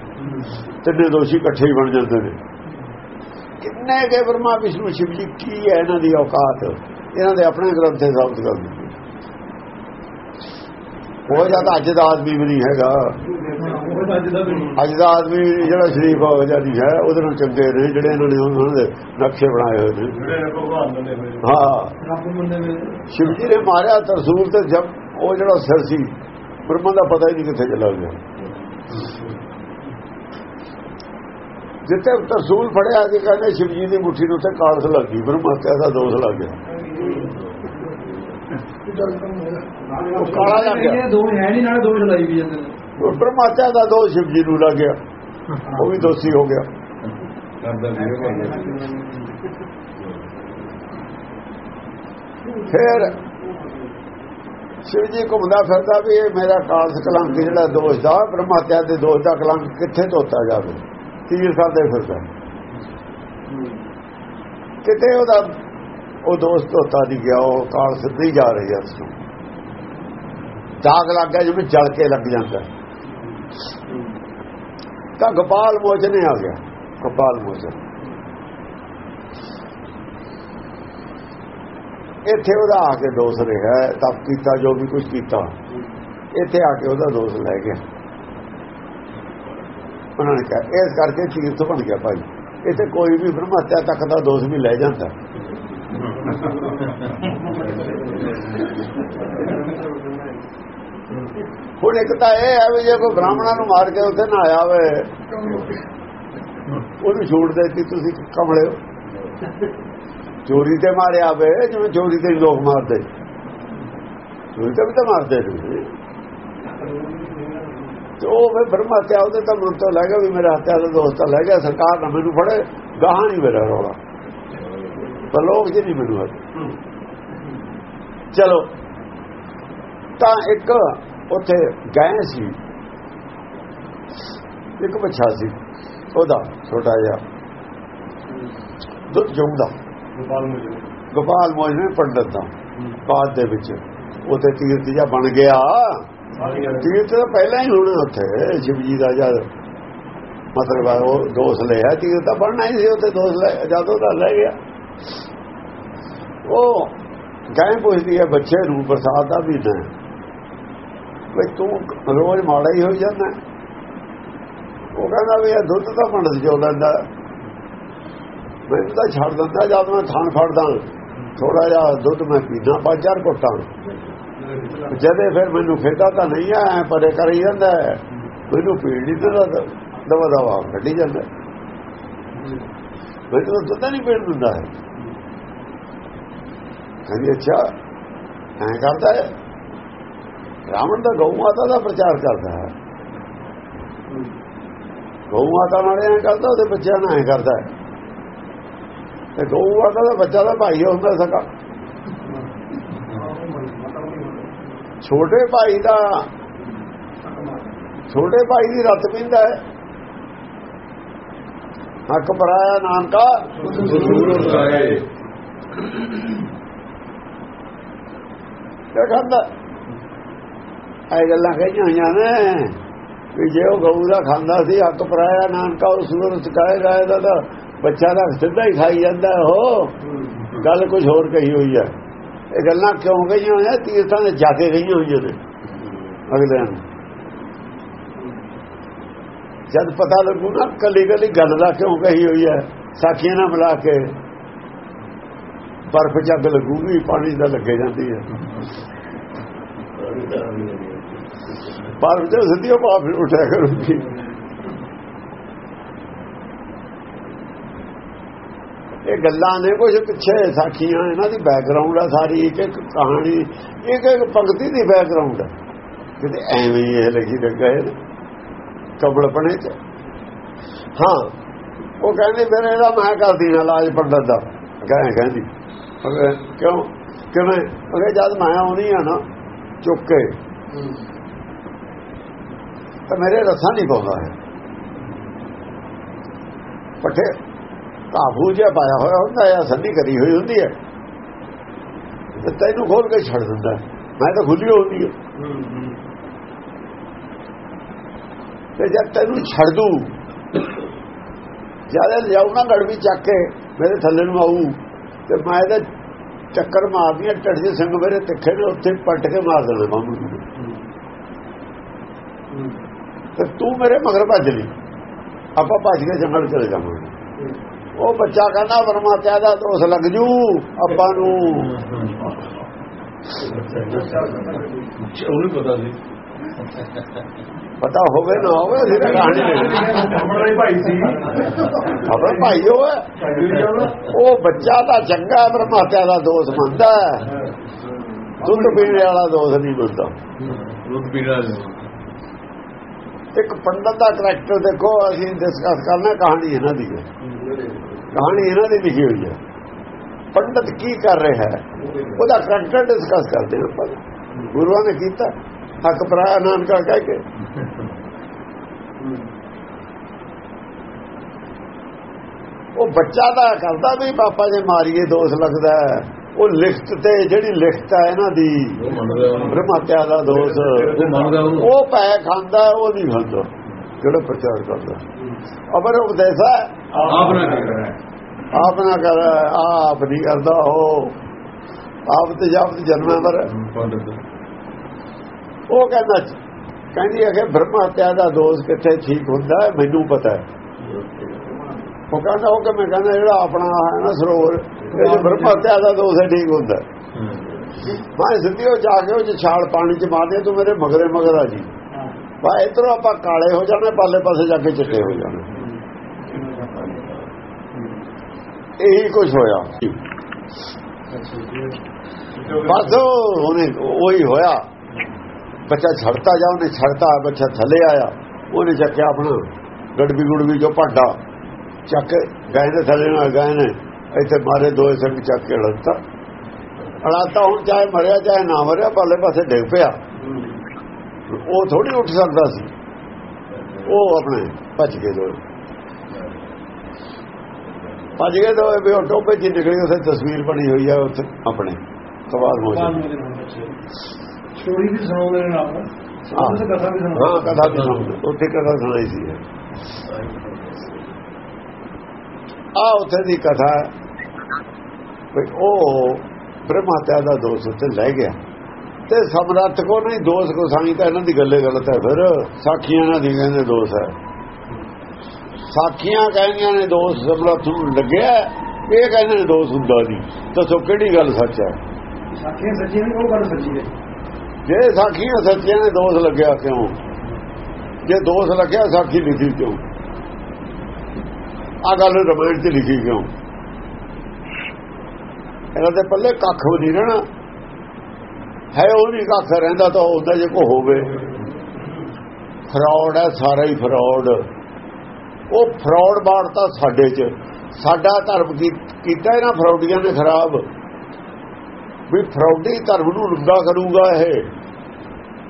ਤਿੰਨੇ ਦੋਸ਼ੀ ਇਕੱਠੇ ਹੀ ਬਣ ਜਾਂਦੇ ਨੇ। ਕਿੰਨੇ ਕੇ ਬ੍ਰਹਮਾ ਵਿਸ਼ਨੂੰ ਸ਼ਿਵ ਜੀ ਕੀ ਹੈ ਇਹਨਾਂ ਦੀ ਔਕਾਤ? ਇਹਨਾਂ ਦੇ ਆਪਣੇ ਗ੍ਰੰਥੇ ਸਾਬਤ ਕਰ ਦਿੱਤੇ ਉਹ ਜਦ ਅੱਜ ਦਾ ਆਦਮੀ ਵੀ ਨਹੀਂ ਹੈਗਾ। ਅੱਜ ਦਾ ਆਦਮੀ ਜਿਹੜਾ ਸ਼ਰੀਫ ਹੋ ਜਾਂਦੀ ਹੈ ਉਹਦੇ ਨਾਲ ਚੰਗੇ ਨੇ ਜਿਹੜੇ ਇਹਨਾਂ ਨੇ ਉਹਨਾਂ ਦੇ ਨਕਸ਼ੇ ਬਣਾਏ ਹੋਏ ਨੇ। ਹਾਂ। ਸ਼ਿਵ ਜੀ ਨੇ ਮਾਰਿਆ ਤਰਸੂਲ ਤੇ ਜਦ ਉਹ ਜਿਹੜਾ ਸਿਰ ਸੀ ਬ੍ਰਹਮਾ ਦਾ ਪਤਾ ਹੀ ਨਹੀਂ ਕਿੱਥੇ ਚਲਾ ਗਿਆ। ਜਿੱਥੇ ਤਰਸੂਲ ਫੜਿਆ ਜੀ ਕਹਿੰਦੇ ਸ਼ਿਵ ਜੀ ਦੀ ਮੁੱਠੀ ਨੂੰ ਉੱਤੇ ਕਾਲਸ ਲੱਗ ਗਈ ਬ੍ਰਹਮਾ ਦਾ ਦੋਸ਼ ਲੱਗ ਗਿਆ। ਉਹ ਕਾਲਾ ਲੱਗ ਗਿਆ। ਦੋ ਹੈ ਨਹੀਂ ਨਾਲੇ ਦੋ ਚਲਾਈ ਵੀ ਜਾਂਦੇ ਨੇ। ਉਹ ਬ੍ਰਹਮਾਚਾ ਦਾ ਦੋਸ਼ ਸ਼ਿਵ ਜੀ ਨੂੰ ਲੱਗ ਗਿਆ। ਉਹ ਵੀ ਦੋਸ਼ੀ ਹੋ ਗਿਆ। ਫਿਰ ਸ਼ਿਵ ਜੀ ਘੁੰਮਦਾ ਫਿਰਦਾ ਵੀ ਇਹ ਮੇਰਾ ਕਾਲਸ ਕਲੰਕ ਜਿਹੜਾ ਦੋਸ਼ ਦਾ ਬ੍ਰਹਮਾਤਿਆ ਦੇ ਦੋਸ਼ ਦਾ ਕਲੰਕ ਕਿੱਥੇ ਧੋਤਾ ਜਾਵੇ? ਤੀਰ ਸਾਡੇ ਫਿਰਦਾ। ਕਿਤੇ ਉਹਦਾ ਉਹ ਦੋਸਤ ਧੋਤਾ ਨਹੀਂ ਗਿਆ, ਉਹ ਕਾਲਸ ਨਹੀਂ ਜਾ ਰਹੀ ਹੈ ਉਸ ਦਾਗ ਲੱਗ ਗਿਆ ਜਿਵੇਂ ਜਲ ਕੇ ਲੱਗ ਜਾਂਦਾ। ਤਾਂ ਗੋਪਾਲ ਮੋਚਨੇ ਆ ਗਿਆ। ਗੋਪਾਲ ਮੋਚਨ। ਇੱਥੇ ਉਹਦਾ ਆ ਕੇ ਦੋਸ਼ ਰਿਹਾ ਤਪ ਕੀਤਾ ਜੋ ਵੀ ਕੁਝ ਕੀਤਾ। ਇੱਥੇ ਆ ਕੇ ਉਹਦਾ ਦੋਸ਼ ਲੈ ਗਿਆ। ਉਹਨਾਂ ਨੇ ਕਿਹਾ, ਇਸ ਕਰਕੇ ਤੀਰਥ ਬਣ ਗਿਆ ਭਾਈ। ਇੱਥੇ ਕੋਈ ਵੀ ਬ੍ਰਹਮਤਿਆ ਤੱਕ ਦਾ ਦੋਸ਼ ਵੀ ਲੈ ਜਾਂਦਾ। ਹੁਣ ਇੱਕ ਤਾਂ ਇਹ ਹੈ ਵੀ ਜੇ ਕੋਈ ਬ੍ਰਾਹਮਣਾਂ ਨੂੰ ਮਾਰ ਕੇ ਉੱਥੇ ਨਾ ਆਇਆ ਹੋਵੇ, ਉਹਨੂੰ ਛੋੜ ਦੇਤੀ ਤੁਸੀਂ ਕਮਲੇ ਚੋਰੀ ਤੇ ਮਾਰਿਆ ਵੇ ਜਿਵੇਂ ਚੋਰੀ ਤੇ ਲੋਕ ਮਾਰਦੇ। ਚੋਰੀ ਤੇ ਵੀ ਤਾਂ ਮਾਰਦੇ ਨੇ ਤੇ ਉਹ ਵੇ ਬ੍ਰਹਮਾ ਤੇ ਉਹਦੇ ਤਾਂ ਮਨ ਤੋਂ ਲੱਗਾ ਵੀ ਮੇਰਾ ਹੱਤਿਆ ਦਾ ਦੋਸਤ ਲੈ ਗਿਆ, ਸਰਕਾਰ ਨਾ ਮੈਨੂੰ ਫੜੇ, ਗਾਹਾਂ ਨਹੀਂ ਮੇਰਾ ਰੋਲਾ। ਪਰ ਲੋਕ ਜੀ ਨਹੀਂ ਮੈਨੂੰ ਚਲੋ, ਤਾਂ ਇੱਕ ਉੱਥੇ ਗਏ ਸੀ। ਇੱਕ ਬੱਚਾ ਸੀ, ਉਹਦਾ ਛੋਟਾ ਜਿਹਾ। ਦੁੱਧ ਜੁੰਦਾ। ਗੋਪਾਲ ਮੋਜ ਨੇ। ਪੰਡਤ ਦਾ। ਬਾਅਦ ਦੇ ਵਿੱਚ ਉੱਥੇ ਤੀਰਥ ਜਿਹਾ ਬਣ ਗਿਆ। ਤੀਰਥ ਤਾਂ ਪਹਿਲਾਂ ਹੀ ਹੋਣਾ ਉੱਥੇ ਸ਼ਿਵ ਜੀ ਦਾ ਜਦ ਮਤਲਬ ਉਹ ਦੋਸ਼ ਲਿਆ ਤੀਰਥ ਤਾਂ ਬਣਨਾ ਹੀ ਸੀ ਉੱਥੇ ਦੋਸ਼ ਲੈ ਜਦ ਉਹਦਾ ਲੈ ਗਿਆ। ਉਹ ਗਾਂ ਪੁੱਛਦੀ ਹੈ ਬੱਚੇ ਨੂੰ ਬਰਸਾਤ ਦਾ ਮਹੀਨਾ ਵੀ ਤੂੰ ਰੋਜ਼ ਮਾੜਾ ਹੀ ਹੋਈ ਜਾਂਦਾ। ਉਹ ਕਹਿੰਦਾ ਵੀ ਇਹ ਦੁੱਧ ਤਾਂ ਪੰਡਤ ਜੋ ਲੈਂਦਾ ਮੈਨੂੰ ਤਾਂ ਛੱਡ ਦਿੰਦਾ ਜਦ ਮੈਂ ਥਣ ਫੜਦਾ। ਥੋੜਾ ਜਿਹਾ ਦੁੱਧ ਮੈਂ ਪੀਣਾ ਪੰਜ ਚਾਰ ਘੁੱਟਾਂ। ਜਦੇ ਫਿਰ ਮੈਨੂੰ ਫਿਰਦਾ ਤਾਂ ਨਹੀਂ ਆ, ਐ ਪਰੇ ਕਰੀ ਜਾਂਦਾ ਮੈਨੂੰ ਪੀੜ ਨਹੀਂ ਦਿੰਦਾ, ਦਵਾ ਦਵਾ ਕੱਢੀ ਜਾਂਦਾ। ਮੈਨੂੰ ਦੁੱਧ ਨਹੀਂ ਪੀਣ ਦਿੰਦਾ ਹੈ। ਕਹਿੰਦੀ, ਅੱਛਾ, ਐਂ ਕਰਦਾ ਹੈ। ਰਾਵਣ ਦਾ ਗਊ ਮਾਤਾ ਦਾ ਪ੍ਰਚਾਰ ਕਰਦਾ ਹੈ। ਗਊ ਮਾਤਾ ਨਾਲ ਐਂ ਕਰਦਾ, ਉਹਦੇ ਬੱਚਿਆਂ ਨਾਲ ਐਂ ਕਰਦਾ ਹੈ। ਤੇ ਗਊ ਮਾਤਾ ਦਾ ਬੱਚਾ ਦਾ ਭਾਈ ਹੁੰਦਾ ਸਕਾ। ਛੋਟੇ ਭਾਈ ਦਾ ਛੋਟੇ ਭਾਈ ਦੀ ਰੱਤ ਪਿੰਦਾ ਹੈ। ਹੱਕ ਪਰਾਇਆ ਨਾਨਕਾ। ਜ਼ਰੂਰ ਉਠਾਏ ਕਿਆ ਕਹਿੰਦਾ ਇਹ ਗੱਲਾਂ ਕਹੀਆਂ ਹੋਈਆਂ ਨੇ ਵੀ ਜੇ ਉਹ ਗਊ ਦਾ ਖਾਂਦਾ ਸੀ ਹੱਕ ਪਰਾਇਆ ਨਾਨਕਾ ਉਹ ਸੂਰ ਚਕਾਏ ਗਾਏ ਦਾ ਤਾਂ ਬੱਚਾ ਦਾ ਸਿੱਧਾ ਹੀ ਖਾਈ ਜਾਂਦਾ ਉਹ ਗੱਲ ਕੁਝ ਹੋਰ ਕਹੀ ਹੋਈ ਹੈ ਇਹ ਗੱਲਾਂ ਕਿਉਂ ਕਹੀਆਂ ਹੋਈਆਂ? ਤੀਰਥਾਂ ਦੇ ਜਾ ਕੇ ਕਹੀਆਂ ਹੋਈਆਂ ਨੇ ਅਗਲੇ ਨੂੰ। ਜਦ ਪਤਾ ਲੱਗੂ ਨਾ ਕੱਲੀ ਕੱਲੀ ਗੱਲ ਦਾ ਕਿਉਂ ਕਹੀ ਹੋਈ ਹੈ ਸਾਖੀਆਂ ਨਾਲ ਮਿਲਾ ਕੇ ਬਰਫ਼ ਚੱਗ ਲੱਗੂਗੀ ਪਾਣੀ ਦਾ ਲੱਗੇ ਜਾਂਦੀ ਹੈ ਬਰਫ਼ ਤੇ ਸਿੱਧੀ ਉਹ ਬਾਪ ਉੱਠਿਆ ਕਰੂਗੀ। ਇਹ ਗੱਲਾਂ ਨੇ ਕੁਝ ਪਿੱਛੇ ਸਾਖੀਆਂ, ਇਹਨਾਂ ਦੀ ਬੈਕਗ੍ਰਾਉਂਡ ਆ ਸਾਰੀ, ਇੱਕ ਇੱਕ ਕਹਾਣੀ, ਇੱਕ ਇੱਕ ਪੰਕਤੀ ਦੀ ਬੈਕਗ੍ਰਾਉਂਡ ਹੈ ਕਿਤੇ ਐਵੇਂ ਇਹ ਲਿਖੀ ਲੱਗਾ ਹੈ ਕਬਲਪਣੇ ਚ। ਹਾਂ, ਉਹ ਕਹਿੰਦੇ ਫਿਰ ਇਹਦਾ ਮੈਂ ਕਰਦੀ ਨਾ ਲਾਜ ਪੰਡਤ ਦਾ। ਕਹੇ ਕਹਿੰਦੀ ਕਿਉਂ, ਕਿਵੇਂ? ਅਗੇ ਜਦ ਮੈਂ ਆਉਣੀ ਆ ਨਾ, ਚੁੱਕ ਕੇ, ਤਾਂ ਮੇਰੇ ਰਸਾਂ ਨਹੀਂ ਪਾਉਂਦਾ ਹੈ ਪੱਠੇ ਕਾਬੂ ਜਿਹਾ ਪਾਇਆ ਹੋਇਆ ਹੁੰਦਾ ਹੈ ਸੰਧੀ ਕਰੀ ਹੋਈ ਹੁੰਦੀ ਹੈ। ਤੇ ਤੈਨੂੰ ਖੋਲ ਕੇ ਛੱਡ ਦਿੰਦਾ ਮੈਂ ਤਾਂ ਖੁੱਲੀ ਹੁੰਦੀ ਹੈ। ਤੇ ਜਦ ਤੈਨੂੰ ਛੱਡ ਦੂ ਜ਼ਿਆਦਾ ਲਿਆਉ ਨਾ ਗੜਵੀ ਚੱਕ ਕੇ ਮੇਰੇ ਥੱਲੇ ਨੂੰ ਆਊ, ਤੇ ਮੈਂ ਤਾਂ ਚੱਕਰ ਮਾਰਦੀਆਂ ਟੱਟ ਦੇ ਸਿੰਘ ਮੇਰੇ ਤਿੱਖੇ ਨੇ, ਉੱਥੇ ਪੱਟ ਕੇ ਮਾਰ ਦੇਣਾ ਮਾਮੂ ਨੂੰ। ਤੇ ਤੂੰ ਮੇਰੇ ਮਗਰ ਭੱਜ ਲਈ। ਆਪਾਂ ਭੱਜ ਕੇ ਜੰਗਲ ਚਲੇ ਜਾਵਾਂਗੇ। ਉਹ ਬੱਚਾ ਕਹਿੰਦਾ ਪਰਮਾਤਮਾ ਦਾ ਦੋਸ ਲੱਗ ਜੂ ਆਪਾਂ ਨੂੰ। ਉਹਨੂੰ ਪਤਾ ਸੀ। ਪਤਾ ਹੋਵੇ ਨਾ ਹੋਵੇ ਅਸੀਂ ਤਾਂ ਕਹਾਣੀ ਨਹੀਂ ਆਪਣਾ ਭਾਈ ਸੀ। ਖਬਰ ਭਾਈ ਉਹ ਹੈ। ਉਹ ਬੱਚਾ ਤਾਂ ਚੰਗਾ ਪਰਮਾਤਮਾ ਦਾ ਦੋਸ ਮੰਨਦਾ ਹੈ। ਦੁੱਧ ਪੀਣ ਵਾਲਾ ਦੋਸ ਨਹੀਂ ਮੰਨਦਾ। ਦੁੱਧ ਪੀਣਾ ਇੱਕ ਪੰਡਤ ਦਾ ਕਰੈਕਟਰ ਦੇਖੋ ਅਸੀਂ ਡਿਸਕਸ ਕਰਨਾ ਕਹਾਣੀ ਇਹਨਾਂ ਦੀ ਹੈ। ਕਹਾਣੀ ਇਹਨਾਂ ਦੀ ਲਿਖੀ ਹੋਈ ਹੈ। ਪੰਡਤ ਕੀ ਕਰ ਰਿਹਾ ਹੈ? ਉਹਦਾ ਕਰੈਕਟਰ ਡਿਸਕਸ ਕਰਦੇ ਆਪਾਂ। ਗੁਰੂਆਂ ਨੇ ਕੀਤਾ। ਹੱਕ ਪਰਾਇਆ ਨਾਨਕਾ ਕਹਿ ਕੇ। ਉਹ ਬੱਚਾ ਦਾ ਕਰਦਾ ਵੀ ਪਾਪਾ ਜੇ ਮਾਰੀਏ ਦੋਸ਼ ਲੱਗਦਾ। ਉਹ ਲਿਖਤ ਤੇ ਜਿਹੜੀ ਲਿਖਤ ਹੈ ਇਹਨਾਂ ਦੀ ਬ੍ਰਹਮਤਿਆ ਦਾ ਦੋਸ਼। ਉਹ ਪੈ ਖਾਂਦਾ ਉਹ ਨਹੀਂ ਖਾਂਦਾ। ਜਿਹੜਾ ਪ੍ਰਚਾਰ ਕਰਦਾ। ਅਮਰ ਉਪਦੇਸ਼ ਆਪ ਨਾ ਕਰ। ਆਪ ਨਾ ਕਰ ਆਪ ਨਹੀਂ ਕਰਦਾ ਉਹ। ਆਪ ਤੇ ਜਾਪ ਜਨਮਾਂ ਪਰ। ਉਹ ਕਹਿੰਦਾ ਕਹਿੰਦੀ ਹੈ ਕਿ ਬ੍ਰਹਮ ਹੱਤਿਆ ਦਾ ਦੋਸ਼ ਕਿੱਥੇ ਠੀਕ ਹੁੰਦਾ ਮੈਨੂੰ ਪਤਾ ਹੈ। ਉਹ ਕਹਿੰਦਾ ਉਹ ਕਿ ਮੈਂ ਕਹਿੰਦਾ ਜਿਹੜਾ ਆਪਣਾ ਹੈ ਨਾ ਸਰੋਵਰ ਇਹ ਬ੍ਰਹਮ ਹੱਤਿਆ ਦਾ ਦੋਸ਼ ਹੈ ਠੀਕ ਹੁੰਦਾ। ਮੈਂ ਸਿੱਧੀ ਉਹ ਜਾ ਕੇ ਉਹ ਛਾਲ ਪਾਣੀ ਚ ਮਾਰਦੇ ਤੂੰ ਮੇਰੇ ਮਗਰੇ ਮਗਰ ਆ ਜੀ। ਵਾ ਇਧਰੋਂ ਆਪਾਂ ਕਾਲੇ ਹੋ ਜਾਣੇ ਪਾਲੇ ਪਾਸੇ ਜਾ ਕੇ ਚਿੱਟੇ ਹੋ ਜਾਣੇ। ਇਹੀ ਕੁਝ ਹੋਇਆ। ਬਸ ਉਹ- ਉਹਨੇ ਉਹੀ ਹੋਇਆ। ਬੱਚਾ ਛੜਤਾ ਜਾ ਉਹਨੇ ਛੜਤਾ, ਬੱਚਾ ਥੱਲੇ ਆਇਆ। ਉਹਨੇ ਚੱਕਿਆ ਆਪਣਾ ਗੜਬੀ ਗੁੜਬੀ ਜੋ ਭਾਂਡਾ। ਚੱਕ ਗਏ ਦੇ ਥੱਲੇ ਨਾਲ ਗਏ ਨੇ, ਇੱਥੇ ਮਾਰੇ ਦੋਏ ਸੰਗ ਚੱਕ ਕੇ ਲੜਤਾ ਅੜਾਤਾ ਹੁਣ ਚਾਹੇ ਮਰਿਆ, ਚਾਹੇ ਨਾ ਮਰਿਆ ਪਾਲੇ ਪਾਸੇ ਡਿੱਗ ਪਿਆ। ਉਹ ਥੋੜੀ ਉੱਠ ਸਕਦਾ ਸੀ। ਉਹ ਆਪਣੇ ਭੱਜ ਗਏ ਦੋਏ ਭੱਜ ਗਏ ਦੋਏ ਵੀ ਉਹ ਟੋਪੇ ਚ ਨਿਕਲੀ ਉੱਥੇ ਤਸਵੀਰ ਬਣੀ ਹੋਈ ਹੈ ਉੱਥੇ ਆਪਣੇ ਕਵਾਲ ਹੋ ਜਾ ਸਟੋਰੀ ਵੀ ਸੁਣਾਉਂਦੇ ਨੇ ਨਾਲ। ਹਾਂ। ਕਥਾ ਵੀ ਹਾਂ ਸੁਣਾਉਂਦੇ ਉੱਥੇ ਕਥਾ ਸੁਣਾਈ ਸੀ। ਆ ਉੱਥੇ ਦੀ ਕਥਾ ਵੀ ਉਹ ਬ੍ਰਹਮਾਤਿਆ ਦਾ ਦੋਸਤ ਉੱਥੇ ਲੈ ਗਿਆ। ਤੇ ਸਮਰੱਥ ਕੋ ਨਹੀਂ ਦੋਸ਼ ਕੋ ਸਾਈ ਤਾਂ ਇਹਨਾਂ ਦੀ ਗੱਲੇ ਗਲਤ ਹੈ ਫਿਰ। ਸਾਖੀਆਂ ਇਹਨਾਂ ਦੀ ਕਹਿੰਦੇ ਦੋਸ਼ ਹੈ। ਸਾਖੀਆਂ ਕਹਿੰਦੀਆਂ ਨੇ ਦੋਸ਼ ਸਮਰੱਥ ਨੂੰ ਲੱਗਿਆ ਇਹ ਕਹਿੰਦੇ ਨੇ ਦੋਸ਼ ਹੁੰਦਾ ਨਹੀਂ ਦੱਸੋ ਕਿਹੜੀ ਗੱਲ ਸੱਚ ਹੈ? ਸਾਖੀਆਂ ਸੱਚੀਆਂ ਨੇ ਉਹ ਗੱਲ ਸੱਚੀ ਹੈ। ਜੇ ਸਾਖੀਆਂ ਸੱਚੀਆਂ ਨੇ ਦੋਸ਼ ਲੱਗਿਆ ਕਿਉਂ? ਜੇ ਦੋਸ਼ ਲੱਗਿਆ ਸਾਖੀ ਲਿਖੀ ਕਿਉਂ? ਆ ਗੱਲ ਰਮਾਇਣ 'ਚ ਲਿਖੀ ਕਿਉਂ? ਇਹਨਾਂ ਦੇ ਪੱਲੇ ਕੱਖ ਵੀ ਨਹੀਂ ਰਹਿਣਾ। ਹੈ ਉਹ ਨਹੀਂ ਕੱਖ ਰਹਿੰਦਾ ਤਾਂ ਉਹਦਾ ਜੇ ਕੋ ਹੋਵੇ। ਫਰਾਡ ਹੈ, ਸਾਰਾ ਹੀ ਫਰਾਡ। ਉਹ ਫਰਾਡ ਬਾੜਤਾ ਸਾਡੇ 'ਚ। ਸਾਡਾ ਧਰਮ ਕੀਤਾ ਇਹਨਾਂ ਫਰਾਡੀਆਂ ਨੇ ਖਰਾਬ? ਵੀ ਫਰਾਡੀ ਧਰਮ ਨੂੰ ਰੁੱਦਾ ਕਰੂਗਾ ਇਹ।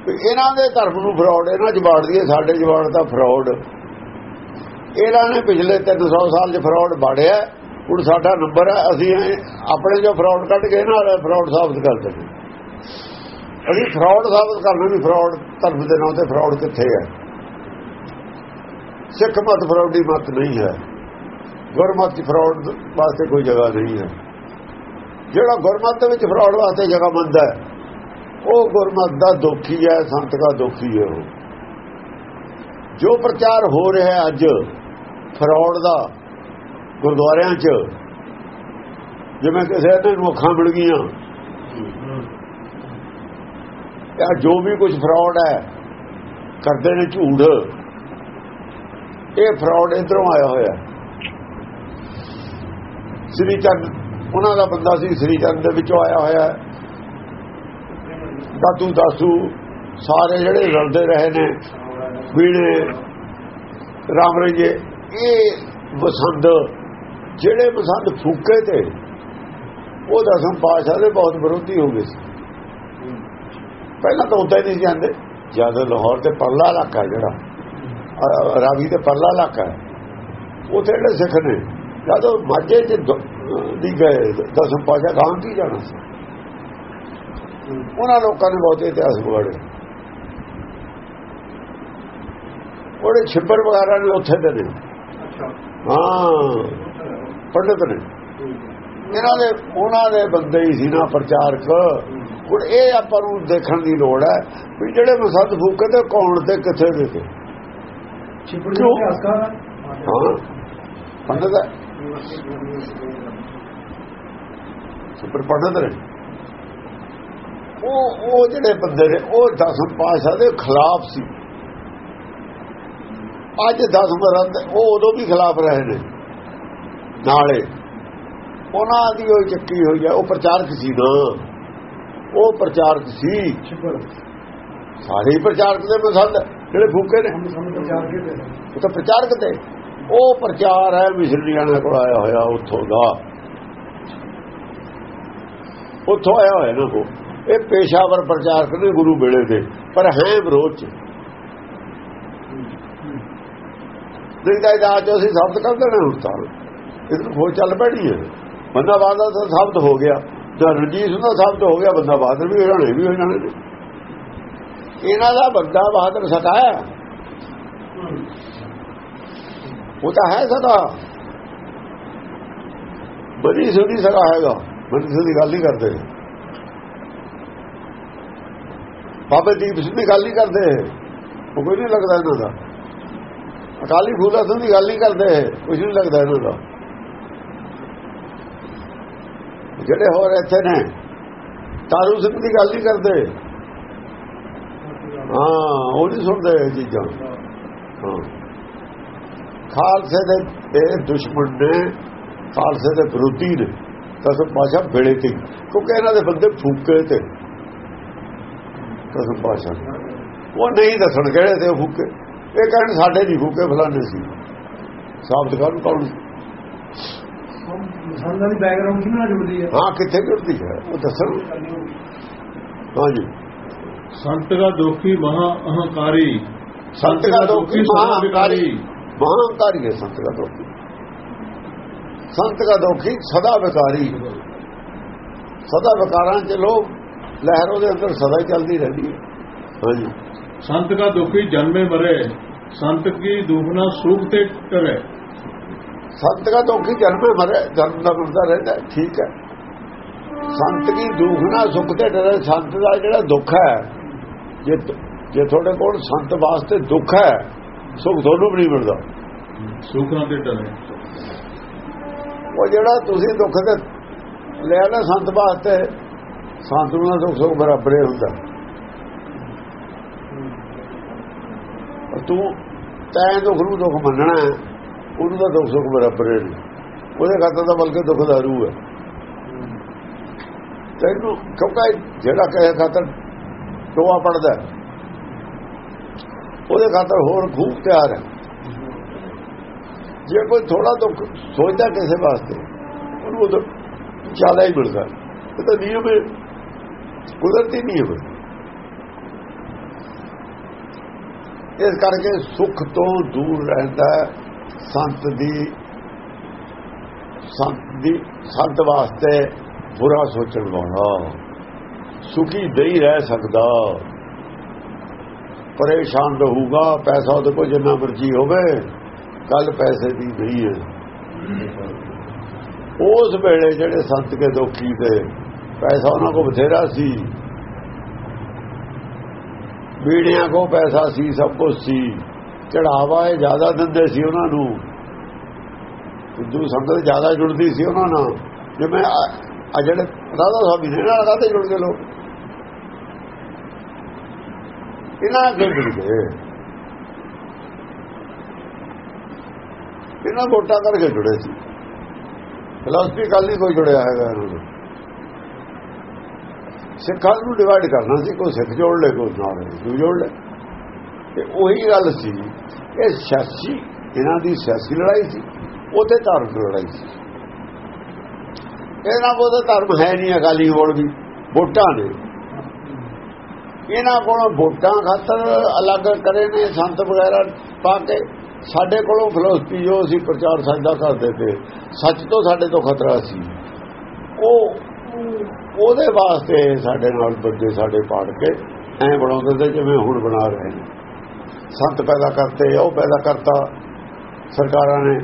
ਵੀ ਇਹਨਾਂ ਦੇ ਧਰਮ ਨੂੰ ਫਰਾਡ, ਇਹਨਾਂ ਚ ਬਾੜ ਦਈਏ ਸਾਡੇ ਚ ਬਾੜਦਾ ਫਰਾਡ। ਇਹਨਾਂ ਨੇ ਪਿਛਲੇ 300 ਸਾਲ ਚ ਫਰਾਡ ਬਾੜਿਆ। ਹੁਣ ਸਾਡਾ ਨੰਬਰ ਹੈ, ਅਸੀਂ ਆਪਣੇ ਜੋ ਫਰਾਡ ਕੱਢ ਕੇ ਨਾਲ ਫਰਾਡ ਸਾਬਤ ਕਰ ਦਿੰਦੇ। ਅਸੀਂ ਫਰਾਡ ਸਾਬਤ ਕਰਨਾ ਵੀ ਫਰਾਡ ਧਰਮ ਦੇ ਨਾਂ ਤੇ ਫਰਾਡ ਕਿੱਥੇ ਹੈ। ਸਿੱਖ ਮਤ ਫਰਾਡੀ ਮਤ ਨਹੀਂ ਹੈ। ਗੁਰਮਤ ਚ ਫਰਾਡ ਵਾਸਤੇ ਕੋਈ ਜਗ੍ਹਾ ਨਹੀਂ ਹੈ। ਜਿਹੜਾ ਗੁਰਮਤ ਦੇ ਵਿੱਚ ਫਰਾਡ ਵਾਸਤੇ ਜਗ੍ਹਾ ਮੰਨਦਾ ਹੈ, ਉਹ ਗੁਰਮਤ ਦਾ ਦੁਖੀ ਹੈ, ਸੰਤ ਦਾ ਦੁਖੀ ਹੈ ਉਹ। ਜੋ ਪ੍ਰਚਾਰ ਹੋ ਰਿਹਾ ਹੈ ਅੱਜ ਫਰਾਡ ਦਾ ਗੁਰਦੁਆਰਿਆਂ 'ਚ, ਜਿਵੇਂ ਕਿਸੇ ਨੂੰ ਅੱਖਾਂ ਮਿਲ ਗਈਆਂ ਇਹ ਜੋ ਵੀ ਕੁਝ ਫਰਾਡ ਹੈ, ਕਰਦੇ ਨੇ ਝੂਠ। ਇਹ ਫਰਾਡ ਇਧਰੋਂ ਆਇਆ ਹੋਇਆ। ਸ੍ਰੀ ਚੰਦ, ਉਹਨਾਂ ਦਾ ਬੰਦਾ ਸੀ ਸ੍ਰੀ ਚੰਦ ਦੇ ਵਿੱਚੋਂ ਆਇਆ ਹੋਇਆ। ਹੈ ਦਾਦੂ, ਦਾਸੂ, ਸਾਰੇ ਜਿਹੜੇ ਰਲਦੇ ਰਹੇ ਨੇ ਵੀੜੇ ਰਾਮ ਰਈਏ ਇਹ ਬਸੰਦ ਜਿਹੜੇ ਬਸੰਦ ਫੂਕੇ ਤੇ, ਉਹ ਦਸਮ ਪਾਸ਼ਾ ਦੇ ਬਹੁਤ ਵਿਰੋਧੀ ਹੋ ਗਏ ਸੀ। ਪਹਿਲਾਂ ਤਾਂ ਉਦਾਂ ਹੀ ਨਹੀਂ ਜਾਂਦੇ ਜਦ ਲਾਹੌਰ ਤੇ ਪਰਲਾ ਇਲਾਕਾ ਜਿਹੜਾ ਰਾਵੀ ਤੇ ਪਰਲਾ ਇਲਾਕਾ ਹੈ ਉੱਥੇ ਜਿਹੜੇ ਸਿੱਖ ਨੇ ਜਦੋਂ ਮਾਝੇ ਚ ਦ- ਗਏ ਦਸਮ ਪਾਸ਼ਾ ਗਾਂ ਕੀ ਜਾਣਾ ਸੀ? ਉਹਨਾਂ ਲੋਕਾਂ ਨੇ ਬਹੁਤ ਇਤਿਹਾਸ ਵਿਗਾੜੇ। ਉਹਦੇ ਛਿੱਬਰ ਵਗਾਰਾ ਨੇ ਉੱਥੇ ਦੇ ਨੇ। ਹਾਂ ਪੰਡਤ ਨੇ। ਇਹਨਾਂ ਦੇ ਉਹਨਾਂ ਦੇ ਬੰਦੇ ਹੀ ਸੀ ਨਾ ਪ੍ਰਚਾਰਕ। ਹੁਣ ਇਹ ਆਪਾਂ ਨੂੰ ਦੇਖਣ ਦੀ ਲੋੜ ਹੈ ਵੀ ਜਿਹੜੇ ਮਸਦ ਫੂਕੇ ਤੇ ਕੌਣ ਤੇ ਕਿੱਥੇ ਦੇ ਤੇ। ਪੰਡਤ ਹੈ। ਸੁਪਰ ਪੰਡਤ ਨੇ। ਉਹ ਉਹ ਜਿਹੜੇ ਬੰਦੇ ਨੇ ਉਹ ਦਸਮ ਪਾਸ਼ਾ ਦੇ ਖਿਲਾਫ ਸੀ। ਅੱਜ ਦਸਮ ਰੰਦ ਉਹ ਉਦੋਂ ਵੀ ਖਿਲਾਫ ਰਹੇ ਨੇ। ਨਾਲੇ ਉਹਨਾਂ ਦੀ ਉਹ ਚੱਕੀ ਹੋਈ ਹੈ ਉਹ ਪ੍ਰਚਾਰਕ ਸੀ ਨਾ। ਉਹ ਪ੍ਰਚਾਰਕ ਸੀ। ਸਾਰੇ ਹੀ ਪ੍ਰਚਾਰਕ ਦੇ ਮਸੰਦ ਜਿਹੜੇ ਫੂਕੇ ਨੇ। ਕੇ ਦੇ ਉਹ ਤਾਂ ਪ੍ਰਚਾਰਕ ਤੇ। ਉਹ ਪ੍ਰਚਾਰ ਹੈ ਮਿਸਰੀਆਣਾ ਕੋਲ ਆਇਆ ਹੋਇਆ ਉੱਥੋਂ ਦਾ। ਉੱਥੋਂ ਆਇਆ ਹੋਇਆ ਨਾ ਉਹ ਇਹ ਪੇਸ਼ਾਵਰ ਪ੍ਰਚਾਰਕ ਨੇ ਗੁਰੂ ਵੇਲੇ ਦੇ। ਪਰ ਹੈ ਵਿਰੋਧ ਚ। ਤਾਂ ਇਹਦਾ ਅੱਜ ਅਸੀਂ ਸ਼ਬਦ ਕਰ ਦੇਣਾ ਹੁਣ ਤਾਂ। ਇਹ ਤਾਂ ਖੋਜ ਚੱਲ ਪੈਣੀ ਹੈ। ਬੰਦਾ ਬਾਦਰ ਦਾ ਸ਼ਬਦ ਹੋ ਗਿਆ। ਜਾਂ ਰਣਜੀਤ ਸਿੰਘ ਦਾ ਸ਼ਬਦ ਹੋ ਗਿਆ, ਬੰਦਾ ਬਹਾਦਰ ਵੀ ਹੋ ਜਾਣੇ ਵੀ ਹੋ ਜਾਣੇ ਇਹਨਾਂ ਦਾ ਬੰਦਾ ਬਹਾਦਰ ਸਤਾਇਆ ਉਹ ਤਾਂ ਹੈ ਸਦਾ। ਬੜੀ ਸੋਹਣੀ ਸਦਾ ਹੈਗਾ। ਬੜੀ ਸੋਹਣੀ ਗੱਲ ਨਹੀਂ ਕਰਦੇ। ਬਾਬਾ ਦੀਪ ਸਿੰਘ ਦੀ ਗੱਲ ਨਹੀਂ ਕਰਦੇ। ਉਹ ਕੋਈ ਨਹੀਂ ਲੱਗਦਾ ਇਹਨਾਂ ਦਾ। ਅਕਾਲੀ ਫੂਲਾ ਸਿੰਘ ਦੀ ਗੱਲ ਨਹੀਂ ਕਰਦੇ। ਕੁਝ ਨਹੀਂ ਲੱਗਦਾ ਇਹਨਾਂ ਦਾ। ਜਿਹੜੇ ਹੋਰ ਇੱਥੇ ਨੇ, ਤਾਰੂ ਸਿੰਘ ਦੀ ਗੱਲ ਨਹੀਂ ਕਰਦੇ। ਹਾਂ, ਉਹ ਨਹੀਂ ਸੁਣਦੇ ਇਹ ਚੀਜ਼ਾਂ। ਹਾਂ। ਖਾਲਸੇ ਦੇ ਇਹ ਦੁਸ਼ਮਣ ਨੇ, ਖਾਲਸੇ ਦੇ ਵਿਰੋਧੀ ਨੇ, ਕਸਮ ਪਾਸ਼ਾ ਵੇਲੇ ਤੇ। ਕਿਉਂਕਿ ਇਹਨਾਂ ਦੇ ਬੰਦੇ ਫੂਕੇ ਤੇ। ਕਸਮ ਪਾਸ਼ਾ। ਉਹ ਨਹੀਂ ਦੱਸਣ ਕਿਹੜੇ ਤੇ ਉਹ ਫੂਕੇ। ਇਹ ਕਹਿਣ ਸਾਡੇ ਨਹੀਂ ਫੂਕੇ, ਫਲਾਣੇ ਸੀ। ਸਾਬਤ ਕਰਨ ਕੌਣ ਸਾਨੂੰ ਦੀ ਬੈਕਗ੍ਰਾਉਂਡ ਕਿਹਨਾਂ ਨਾਲ ਜੁੜਦੀ ਹੈ? ਹਾਂ ਕਿੱਥੇ ਜੁੜਦੀ ਹੈ? ਉਹ ਦੱਸਣ। ਹਾਂਜੀ ਸੰਤ ਦਾ ਦੋਖੀ ਮਹਾ ਅਹੰਕਾਰੀ। ਸੰਤ ਦਾ ਦੋਖੀ ਸਦਾਵਿਕਾਰੀ ਮਹਾਂਕਾਰੀ ਹੈ ਸੰਤ ਦਾ ਦੋਖੀ। ਸੰਤ ਦਾ ਦੋਖੀ ਸਦਾ ਵਿਕਾਰੀ। ਸਦਾ ਵਿਕਾਰਾਂ ਚ ਲੋਕ ਲਹਿਰ ਉਹਦੇ ਅੰਦਰ ਸਦਾ ਹੀ ਚੱਲਦੀ ਰਹਿੰਦੀ ਹੈ। ਹਾਂਜੀ ਸੰਤ ਦਾ ਦੋਖੀ ਜਨਮੇ ਮਰੇ। ਸੰਤ ਕੀ ਦੁਖਨਾ ਸੁਖ ਤੇ ਕਰੇ। ਸੰਤ ਦਾ ਦੋਖੀ ਜਨਮੇ ਮਰੇ ਜਨਮ ਦਾ ਮਰਦਾ ਰਹਿੰਦਾ ਹੈ, ਠੀਕ ਹੈ। ਸੰਤ ਕੀ ਦੁੱਖ ਨਾ ਸੁੱਖ ਤੇ ਡਰੇ ਸੰਤ ਦਾ ਜਿਹੜਾ ਦੁੱਖ ਹੈ ਜੇ ਜੇ ਤੁਹਾਡੇ ਕੋਲ ਸੰਤ ਵਾਸਤੇ ਦੁੱਖ ਹੈ ਸੁੱਖ ਤੁਹਾਨੂੰ ਵੀ ਨਹੀਂ ਮਿਲਦਾ। ਸੁਖਾਂ ਦੇ ਡਰੇ। ਉਹ ਜਿਹੜਾ ਤੁਸੀਂ ਦੁੱਖ ਤੇ ਲਿਆ ਨਾ ਸੰਤ ਵਾਸਤੇ ਸੰਤ ਨੂੰ ਤਾਂ ਦੁੱਖ ਸੁੱਖ ਬਰਾਬਰ ਹੀ ਹੁੰਦਾ। ਤੂੰ ਤੈਂ ਦੁੱਖ ਨੂੰ ਦੁੱਖ ਮੰਨਣਾ ਹੈ, ਉਹਨੂੰ ਤਾਂ ਦੁੱਖ ਸੁੱਖ ਬਰਾਬਰ ਹੀ ਉਹਦੇ ਖਾਤਰ ਦਾ ਬਲਕਿ ਦੁੱਖ ਦਾ ਰੂ ਹੈ। ਤੈਨੂੰ ਕਿਉਂਕਿ ਜਿਹੜਾ ਕਹੇ ਖਾਤਰ ਟੋਆ ਪੜਦਾ ਉਹਦੇ ਖਾਤਰ ਹੋਰ ਖੂਬ ਤਿਆਰ ਹੈ। ਜੇ ਕੋਈ ਥੋੜਾ ਦੁੱਖ ਸੋਚਦਾ ਕਿਸੇ ਵਾਸਤੇ, ਉਹਨੂੰ ਉਹ ਜ਼ਿਆਦਾ ਹੀ ਮਿਲਦਾ ਇਹ ਤਾਂ ਨਿਯਮ ਹੈ। ਕੁਦਰਤੀ ਨਿਯਮ ਹੈ। ਇਸ ਕਰਕੇ ਸੁੱਖ ਤੋਂ ਦੂਰ ਰਹਿੰਦਾ ਸੰਤ ਦੀ ਸੰਤ ਦੀ, ਸੰਤ ਵਾਸਤੇ ਬੁਰਾ ਸੋਚਣ ਵਾਲਾ। ਸੁਖੀ ਨਹੀਂ ਰਹਿ ਸਕਦਾ। ਪਰੇਸ਼ਾਨ ਰਹੂਗਾ, ਪੈਸਾ ਉਹਦੇ ਕੋਲ ਜਿੰਨਾ ਮਰਜ਼ੀ ਹੋਵੇ ਕੱਲ ਪੈਸੇ ਦੀ ਨਹੀਂ ਹੈ। ਉਸ ਵੇਲੇ ਜਿਹੜੇ ਸੰਤ ਕੇ ਦੁਖੀ ਤੇ ਪੈਸਾ ਉਹਨਾਂ ਕੋਲ ਬਥੇਰਾ ਸੀ। ਬੀੜੀਆਂ ਕੋ ਪੈਸਾ ਸੀ, ਸਭ ਕੁਝ ਸੀ। ਚੜਾਵਾ ਇਹ ਜ਼ਿਆਦਾ ਦਿੰਦੇ ਸੀ ਉਹਨਾਂ ਨੂੰ। ਹਿੰਦੂ ਸੰਗਤ ਜ਼ਿਆਦਾ ਜੁੜਦੀ ਸੀ ਉਹਨਾਂ ਨਾਲ। ਜਿਵੇਂ ਆ ਜਿਹੜੇ ਰਾਧਾ ਸਾਹਿਬ ਨੇ ਨਾਲ ਰਾਧੇ ਜੁੜ ਗਏ ਲੋਕ। ਇਹਨਾਂ ਅੱਗੇ ਜੁੜ ਗਏ। ਇਹਨਾਂ ਵੋਟਾਂ ਕਰਕੇ ਜੁੜੇ ਸੀ। ਫਿਲਾਸਫੀ ਕੱਲ ਨਹੀਂ ਕੋਈ ਜੁੜਿਆ ਹੈਗਾ ਇਹਨਾਂ ਨੂੰ। ਸਿੱਖਾਂ ਨੂੰ ਡਿਵਾਈਡ ਕਰਨਾ ਸੀ, ਕੋਈ ਸਿੱਖ ਜੋੜ ਲੈ ਕੋਈ ਨਾਲ ਹਿੰਦੂ ਜੋੜ ਲੈ ਤੇ ਉਹੀ ਗੱਲ ਸੀ, ਇਹ ਸਿਆਸੀ, ਇਹਨਾਂ ਦੀ ਸਿਆਸੀ ਲੜਾਈ ਸੀ, ਉਹਦੇ ਧਰਮ ਦੀ ਲੜਾਈ ਸੀ। ਇਹਨਾਂ ਕੋਲ ਤਾਂ ਧਰਮ ਹੈ ਨਹੀਂ, ਅਕਾਲੀ ਕੋਲ ਵੀ, ਵੋਟਾਂ ਨੇ। ਇਹਨਾਂ ਕੋਲੋਂ ਵੋਟਾਂ ਖਾਤਰ ਅਲੱਗ ਕਰੇ ਨੇ, ਸੰਤ ਵਗੈਰਾ ਪਾ ਕੇ। ਸਾਡੇ ਕੋਲੋਂ ਫਿਲਾਸਫੀ ਜੋ ਅਸੀਂ ਪ੍ਰਚਾਰ ਸਾਡਾ ਕਰਦੇ ਤੇ, ਸੱਚ ਤੋਂ ਸਾਡੇ ਤੋਂ ਖਤਰਾ ਸੀ। ਉਹ, ਉਹਦੇ ਵਾਸਤੇ ਸਾਡੇ ਨਾਲ ਬੰਦੇ ਸਾਡੇ ਪਾੜ ਕੇ ਐ ਬਣਾਉਂਦੇ ਤੇ ਜਿਵੇਂ ਹੁਣ ਬਣਾ ਰਹੇ ਨੇ। ਸੰਤ ਪੈਦਾ ਕਰਤੇ ਉਹ ਪੈਦਾ ਕਰਤਾ ਸਰਕਾਰਾਂ ਨੇ।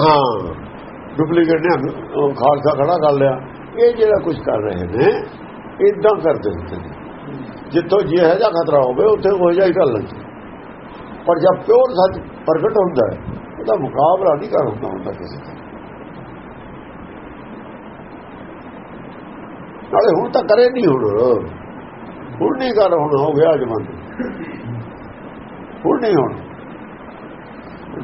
ਹਾਂ ਡੁਪਲੀਕੇਟ ਨੇ ਉਹ ਖਾਲਸਾ ਖੜਾ ਕਰ ਲਿਆ। ਇਹ ਜਿਹੜਾ ਕੁਝ ਕਰ ਰਹੇ ਨੇ ਇਦਾਂ ਕਰਦੇ ਹੁੰਦੇ ਨੇ। ਜਿੱਥੋਂ ਜਿਹੋ ਜਿਹਾ ਖਤਰਾ ਹੋਵੇ ਉੱਥੇ ਹੋ ਜਾਈ ਕਰ ਲੈਂਦੇ ਪਰ ਜਦ ਪਿਓਰ ਸੱਚ ਪ੍ਰਗਟ ਹੁੰਦਾ ਹੈ ਉਹਦਾ ਮੁਕਾਬਲਾ ਨਹੀਂ ਕਰ ਹੁੰਦਾ ਹੁੰਦਾ ਕਿਸੇ ਦਾ। ਨਾਲੇ ਹੁਣ ਤਾਂ ਕਰੇ ਨਹੀਂ ਹੁਣ। ਹੁਣ ਨਹੀਂ ਕਰ ਹੁਣ ਹੋ ਗਿਆ ਜਮਾਨਾ ਹੁਣ ਨਹੀਂ ਹੁਣ।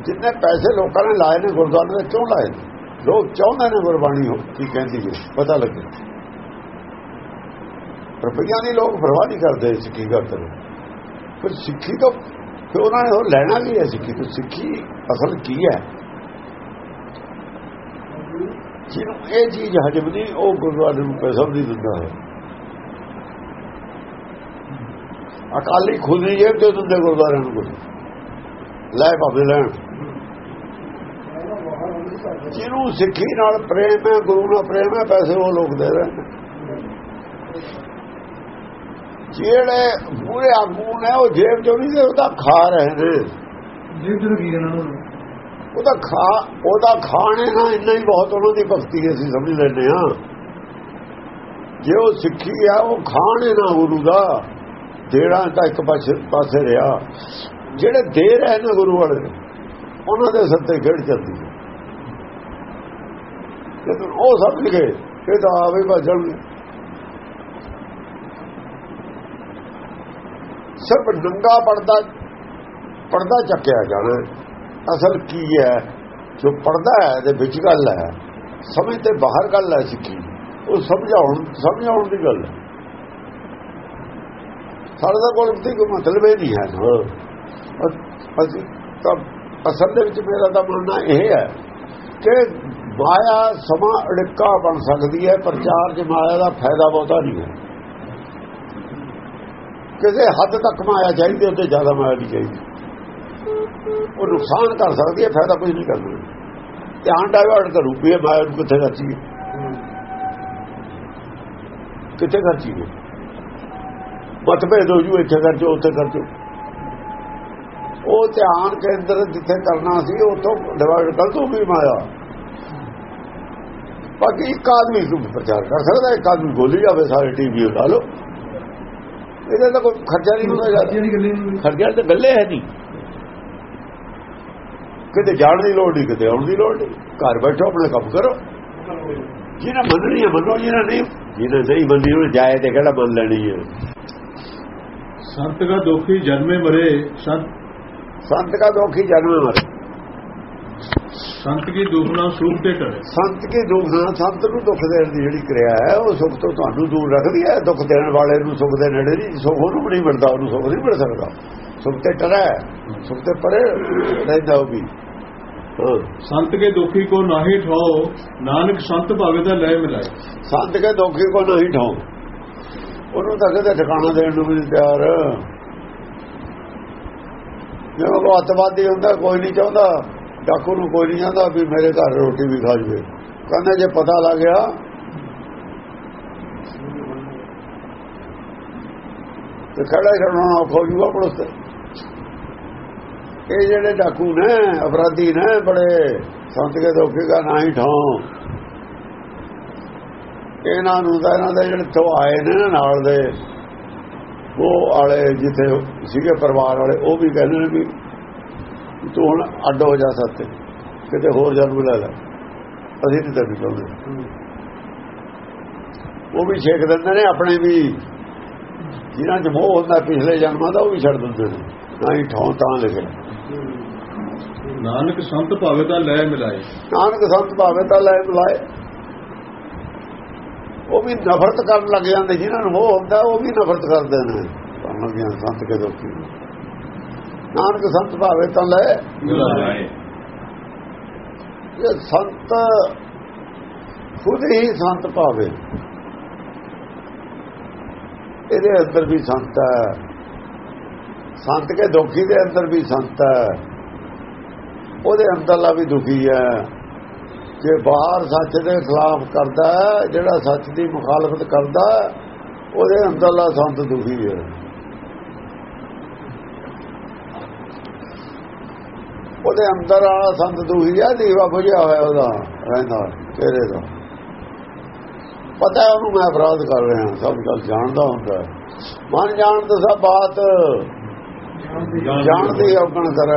ਜਿੰਨੇ ਪੈਸੇ ਲੋਕਾਂ ਨੇ ਲਾਏ ਨੇ ਗੁਰਦੁਆਰੇ ਦੇ, ਕਿਉਂ ਲਾਏ ਨੇ? ਲੋਕ ਚਾਹੁੰਦੇ ਨੇ ਗੁਰਬਾਣੀ ਹੋ, ਕੀ ਕਹਿੰਦੀ ਹੈ, ਪਤਾ ਲੱਗੇ। ਰੁਪਈਆ ਦੀ ਲੋਕ ਪਰਵਾਹ ਨਹੀਂ ਕਰਦੇ ਸਿੱਖੀ ਗੱਲ ਨੇ ਪਰ ਸਿੱਖੀ ਤੋਂ ਫਿਰ ਉਹਨਾਂ ਨੇ ਉਹ ਲੈਣਾ ਵੀ ਹੈ ਸਿੱਖੀ ਤੋਂ? ਸਿੱਖੀ ਅਸਲ ਕੀ ਹੈ? ਜਿਹਨੂੰ ਇਹ ਚੀਜ਼ ਹਜਮ ਨਹੀਂ, ਉਹ ਗੁਰਦੁਆਰੇ ਨੂੰ ਪੈਸਾ ਵੀ ਨਹੀਂ ਦਿੰਦਾ ਹੈ। ਅਕਾਲੀ ਹੀ ਜੇਬ ਤੇ ਦਿੰਦੇ ਗੁਰਦੁਆਰੇ ਨੂੰ ਕੁਝ ਲੈ ਭਾਵੇਂ ਲੈਣ ਜਿਹਨੂੰ ਸਿੱਖੀ ਨਾਲ ਪ੍ਰੇਮ ਹੈ ਗੁਰੂ ਨਾਲ ਪ੍ਰੇਮ ਹੈ ਪੈਸੇ ਉਹ ਲੋਕ ਦੇ ਰਹੇ ਨੇ। ਜਿਹੜੇ ਪੂਰੇ ਆਗੂ ਨੇ ਉਹ ਜੇਬ ਚੋਂ ਨਹੀਂ ਦੇ ਉਹਦਾ ਖਾ ਰਹੇ ਨੇ। ਜਿਉ ਕੀ ਨੂੰ ਉਹਦਾ ਖਾ ਉਹਦਾ ਖਾਣੇ ਨਾਲ ਇੰਨਾ ਹੀ ਬਹੁਤ ਉਹਨਾਂ ਦੀ ਭਗਤੀ ਅਸੀਂ ਸਮਝ ਲੈਂਦੇ ਹਾਂ। ਜੇ ਉਹ ਸਿੱਖੀ ਆ ਉਹ ਖਾਣੇ ਨਾ ਗੁਰੂ ਦਾ। ਦੇਣਾ ਤਾਂ ਇੱਕ ਪਾਸੇ ਪਾਸੇ ਰਿਹਾ। ਜਿਹੜੇ ਦੇ ਰਹੇ ਨੇ ਗੁਰੂ ਵਾਲੇ, ਉਹਨਾਂ ਦੇ ਸੱਤੇ ਖੇਡ ਚੱਲਦੀ ਹੈ ਲੇਕਿਨ ਉਹ ਸਮਝ ਗਏ ਇਹ ਤਾਂ ਆਵੇ ਭਜਣਗੇ ਸਿਰਫ ਨੰਗਾ ਪੜਦਾ ਪਰਦਾ ਚੱਕਿਆ ਜਾਣਾ। ਅਸਲ ਕੀ ਹੈ ਜੋ ਪਰਦਾ ਹੈ ਦੇ ਵਿੱਚ ਗੱਲ ਹੈ ਸਮਝ ਤੇ ਬਾਹਰ ਗੱਲ ਹੈ ਸਿੱਖੀ। ਉਹ ਸਮਝਾਉਣ ਸਮਝਾਉਣ ਦੀ ਗੱਲ ਹੈ ਸਾਡੇ ਦਾ ਕੋਲ ਤੇ ਕੋਈ ਮਤਲਬ ਹੀ ਨਹੀਂ ਹੈ। ਅਸੀਂ ਤਾਂ ਅਸਲ ਦੇ ਵਿੱਚ ਮੇਰਾ ਤਾਂ ਮੰਨਣਾ ਇਹ ਹੈ ਕਿ ਮਾਇਆ ਸਮਾਂ ਅੜਿੱਕਾ ਬਣ ਸਕਦੀ ਹੈ ਪ੍ਰਚਾਰ 'ਚ ਮਾਇਆ ਦਾ ਫਾਇਦਾ ਬਹੁਤਾ ਨਹੀਂ ਹੈ। ਕਿਸੇ ਹੱਦ ਤੱਕ ਮਾਇਆ ਚਾਹੀਦੀ ਉੱਤੇ ਜ਼ਿਆਦਾ ਮਾਇਆ ਨਹੀਂ ਚਾਹੀਦੀ। ਉਹ ਨੁਕਸਾਨ ਕਰ ਸਕਦੀ ਹੈ ਫਾਇਦਾ ਕੁਝ ਨਹੀਂ ਕਰਦੀ। ਧਿਆਨ ਡਾਇਵਰਟ ਕਰੂ ਵੀ ਇਹ ਮਾਇਆ ਨੂੰ ਕਿੱਥੇ ਖਰਚੀਏ ਕਿੱਥੇ ਖਰਚੀਏ ਮਤਭੇਦ ਹੋ ਜੂ ਇੱਥੇ ਖਰਚੋ ਉੱਥੇ ਖਰਚੋ ਉਹ ਧਿਆਨ ਕੇਂਦਰ ਜਿੱਥੇ ਕਰਨਾ ਸੀ ਉੱਥੋਂ ਡਿਵਾਈਡ ਕਰ ਦੋ ਵੀ ਮਾਇਆ ਬਾਕੀ ਇੱਕ ਆਦਮੀ ਨੂੰ ਪ੍ਰਚਾਰ ਕਰ ਸਕਦਾ ਇੱਕ ਆਦਮੀ ਬੋਲੀ ਜਾਵੇ ਸਾਰੇ ਟੀਵੀ ਲਾ ਲਓ। ਇਹਦਾ ਤਾਂ ਕੋਈ ਖਰਚਾ ਨਹੀਂ ਹੁੰਦਾ ਗੱਲੇ ਨੂੰ ਖਰਚਾ ਤਾਂ ਗੱਲੇ ਹੈ ਨਹੀਂ। ਕਿਤੇ ਜਾਣ ਦੀ ਲੋੜ ਨਹੀਂ ਕਿਤੇ ਆਉਣ ਦੀ ਲੋੜ ਨਹੀਂ। ਘਰ ਬੈਠੋ ਆਪਣੇ ਕੰਮ ਕਰੋ। ਜਿਹਨੇ ਮੰਨਣੀ ਹੈ ਮੰਨੋ ਜਿਹਨੇ ਨਹੀਂ ਜਿਹਨੇ ਨਹੀਂ ਮੰਨੀ ਉਹ ਜਾਏ ਤੇ ਕਿਹੜਾ ਮੰਨ ਲੈਣੀ ਹੈ। ਸੰਤ ਦਾ ਦੁਖੀ ਜਨਮੇ ਮਰੇ ਸੰਤ ਸੰਤ ਦਾ ਦੁਖੀ ਜਨਮੇ ਮਰੇ। ਸੰਤ ਕੀ ਦੁਖਣਾ ਸੁਖ ਤੇ ਟਲੇ? ਸੰਤ ਕੀ ਦੁਖਣਾ ਸੰਤ ਨੂੰ ਦੁੱਖ ਦੇਣ ਦੀ ਜਿਹੜੀ ਕਿਰਿਆ ਹੈ ਉਹ ਸੁਖ ਤੋਂ ਤੁਹਾਨੂੰ ਦੂਰ ਰੱਖਦੀ ਹੈ। ਦੁੱਖ ਦੇਣ ਵਾਲੇ ਨੂੰ ਸੁਖ ਦੇ ਨੇੜੇ ਨਹੀਂ ਸੁਖ ਉਹਨੂੰ ਨਹੀਂ ਮਿਲਦਾ ਉਹਨੂੰ ਸੁਖ ਨਹੀਂ ਮਿਲ ਸਕਦਾ। ਸੁਖ ਤੇ ਟਰੈ ਸੁਖ ਤੇ ਪਰੇ ਰਹਿਦਾ ਉਹ ਵੀ। ਸੰਤ ਕੇ ਦੁਖੀ ਕੋ ਨਾਹੀ ਠਾਓ ਨਾਨਕ ਸੰਤ ਭਗਤ ਦਾ ਲੈ ਮਿਲਾਏ। ਸੰਤ ਕੇ ਦੁਖੀ ਕੋ ਨਾਹੀ ਠਾਓ। ਉਹਨੂੰ ਤਾਂ ਕਦੇ ਠਿਕਾਣਾ ਦੇਣ ਨੂੰ ਵੀ ਤਿਆਰ। ਜਦੋਂ ਉਹ ਅੱਤਵਾਦੀ ਹੁੰਦਾ, ਕੋਈ ਨਹੀਂ ਚਾਹੁੰਦਾ, ਡਾਕੂ ਨੂੰ ਕੋਈ ਨਹੀਂ ਚਾਹੁੰਦਾ ਵੀ ਮੇਰੇ ਘਰ ਰੋਟੀ ਵੀ ਖਾ ਜਵੇ। ਕਹਿੰਦਾ ਜੇ ਪਤਾ ਲੱਗ ਗਿਆ, ਤੇ ਖੜਾ ਕਰਨਾ ਔਖਾ ਹੋ ਜੂਗਾ ਪੁਲਿਸ ਇਹ ਜਿਹੜੇ ਡਾਕੂ ਨੇ, ਅਪਰਾਧੀ ਨੇ, ਬੜੇ ਸੰਤ ਕੇ ਦੋਖੇ ਦਾ ਨਾ ਹੀ ਠਾਂ ਇਹਨਾਂ ਨੂੰ ਤਾਂ ਇਹਨਾਂ ਦੇ ਜਿਹੜੇ ਤੋਂ ਆਏ ਨੇ ਨਾਲ ਦੇ ਉਹ ਵਾਲੇ ਜਿੱਥੇ ਸੀਗੇ ਪਰਿਵਾਰ ਵਾਲੇ ਉਹ ਵੀ ਕਹਿੰਦੇ ਨੇ ਵੀ ਤੂੰ ਹੁਣ ਅੱਡ ਹੋ ਜਾ ਸਕਦੇ ਕਿਤੇ ਹੋਰ ਜਨਮ ਲੈ ਲੈ। ਅਸੀਂ ਨਹੀਂ ਤਾਂ ਨਿਕਲਦੇ ਉਹ ਵੀ ਛੇਕ ਦਿੰਦੇ ਨੇ ਆਪਣੇ ਵੀ ਜਿਹਨਾਂ ਚ ਮੋਹ ਹੁੰਦਾ ਪਿਛਲੇ ਜਨਮਾਂ ਦਾ ਉਹ ਵੀ ਛੱਡ ਦਿੰਦੇ ਨੇ। ਨਾ ਹੀ ਠੌਂ ਤਾਂ ਲਿਖੇ ਨਾਨਕ ਸੰਤ ਭਾਵੇਂ ਤਾਂ ਲੈ ਮਿਲਾਏ। ਨਾਨਕ ਸੰਤ ਭਾਵੇ ਤਾਂ ਲੈ ਮਿਲਾਏ। ਉਹ ਵੀ ਨਫ਼ਰਤ ਕਰਨ ਲੱਗ ਜਾਂਦੇ ਜਿਹਨਾਂ ਨੂੰ ਉਹ ਹੁੰਦਾ ਉਹ ਵੀ ਨਫ਼ਰਤ ਕਰਦੇ ਨੇ। ਭਾਵਨਾ ਗਿਆਨ ਸੰਤ ਕੇ ਦੋਖੀ ਨਾਨਕ ਸੰਤ ਭਾਵੇ ਤਾਂ ਲੈ। ਇਹ ਸੰਤ ਖੁਦ ਹੀ ਸੰਤ ਭਾਵੇ ਇਹਦੇ ਅੰਦਰ ਵੀ ਸੰਤ ਹੈ। ਸੰਤ ਕੇ ਦੁਖੀ ਦੇ ਅੰਦਰ ਵੀ ਸੰਤ ਹੈ। ਉਹਦੇ ਅੰਦਰਲਾ ਵੀ ਦੁਖੀ ਹੈ। ਜੇ ਬਾਹਰ ਸੱਚ ਦੇ ਖਿਲਾਫ ਕਰਦਾ ਜਿਹੜਾ ਸੱਚ ਦੀ ਮੁਖਾਲਫਤ ਕਰਦਾ ਉਹਦੇ ਅੰਦਰਲਾ ਸੰਤ ਦੁਖੀ ਹੈ। ਉਹਦੇ ਅੰਦਰ ਵਾਲਾ ਸੰਤ ਦੁਖੀ ਹੈ ਦੀਵਾ ਬੁਝਿਆ ਹੋਇਆ ਉਹਦਾ ਰਹਿੰਦਾ ਤੇਰੇ ਦਾ। ਪਤਾ ਉਹਨੂੰ ਮੈਂ ਅਪਰਾਧ ਕਰ ਰਿਹਾ ਸਭ ਗੱਲ ਜਾਣਦਾ ਹੁੰਦਾ ਹੈ। ਮਨ ਜਾਣਦਾ ਸਭ ਬਾਤ ਜਾਣਦੀ ਔਗਣ ਕਰ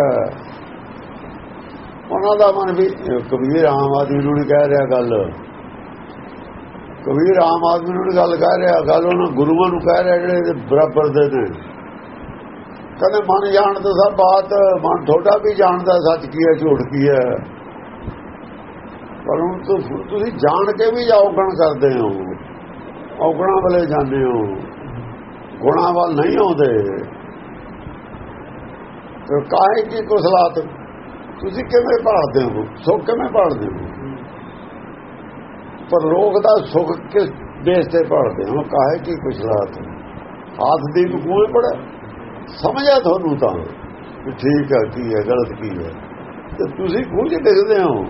ਉਹਨਾਂ ਦਾ ਮਨ ਵੀ ਕਬੀਰ ਆਮ ਆਦਮੀ ਨੂੰ ਨਹੀਂ ਕਹਿ ਰਿਹਾ ਗੱਲ। ਕਬੀਰ ਆਮ ਆਦਮੀ ਨੂੰ ਗੱਲ ਕਹਿ ਰਿਹਾ, ਗੱਲ ਉਹਨਾਂ ਗੁਰੂਆਂ ਨੂੰ ਕਹਿ ਰਿਹਾ ਜਿਹੜੇ ਬਰਾਬਰ ਦੇ ਨੇ। ਕਹਿੰਦੇ, ਮਨ ਜਾਣਦਾ ਸਭ ਬਾਤ, ਮਨ ਥੋੜਾ ਵੀ ਜਾਣਦਾ ਸੱਚ ਕੀ ਹੈ, ਝੂਠ ਕੀ ਹੈ। ਪਰ ਹੁਣ ਤੁਸੀਂ ਜਾਣ ਕੇ ਵੀ ਔਗਣ ਕਰਦੇ ਹੋ। ਔਗਣਾਂ ਵਾਲੇ ਜਾਂਦੇ ਹੋ। ਗੁਣਾਂ ਵੱਲ ਨਹੀਂ ਆਉਂਦੇ। ਕਾਹੇ ਕੀ ਕੁਸਲਾਤ? ਤੁਸੀਂ ਕਿਵੇਂ ਭਾਲਦੇ ਹੋ? ਸੁੱਖ ਕਿਵੇਂ ਭਾਲਦੇ ਹੋ? ਪਰ ਲੋਕ ਦਾ ਸੁੱਖ ਕਿਸ ਦੇਸ਼ ਤੇ ਭਾਲਦੇ ਹੋ ਕਾਹੇ ਕੀ ਕੁਛ ਕੁਸਲਾਤ ਹੱਥ ਦੀ ਕੋਈ ਪੜਾ ਸਮਝਿਆ ਤੁਹਾਨੂੰ ਤਾਂ ਠੀਕ ਹੈ, ਕੀ ਹੈ, ਗਲਤ ਕੀ ਹੈ। ਤੇ ਤੁਸੀਂ ਖੂਜ ਡਿੱਗਦੇ ਹੋ।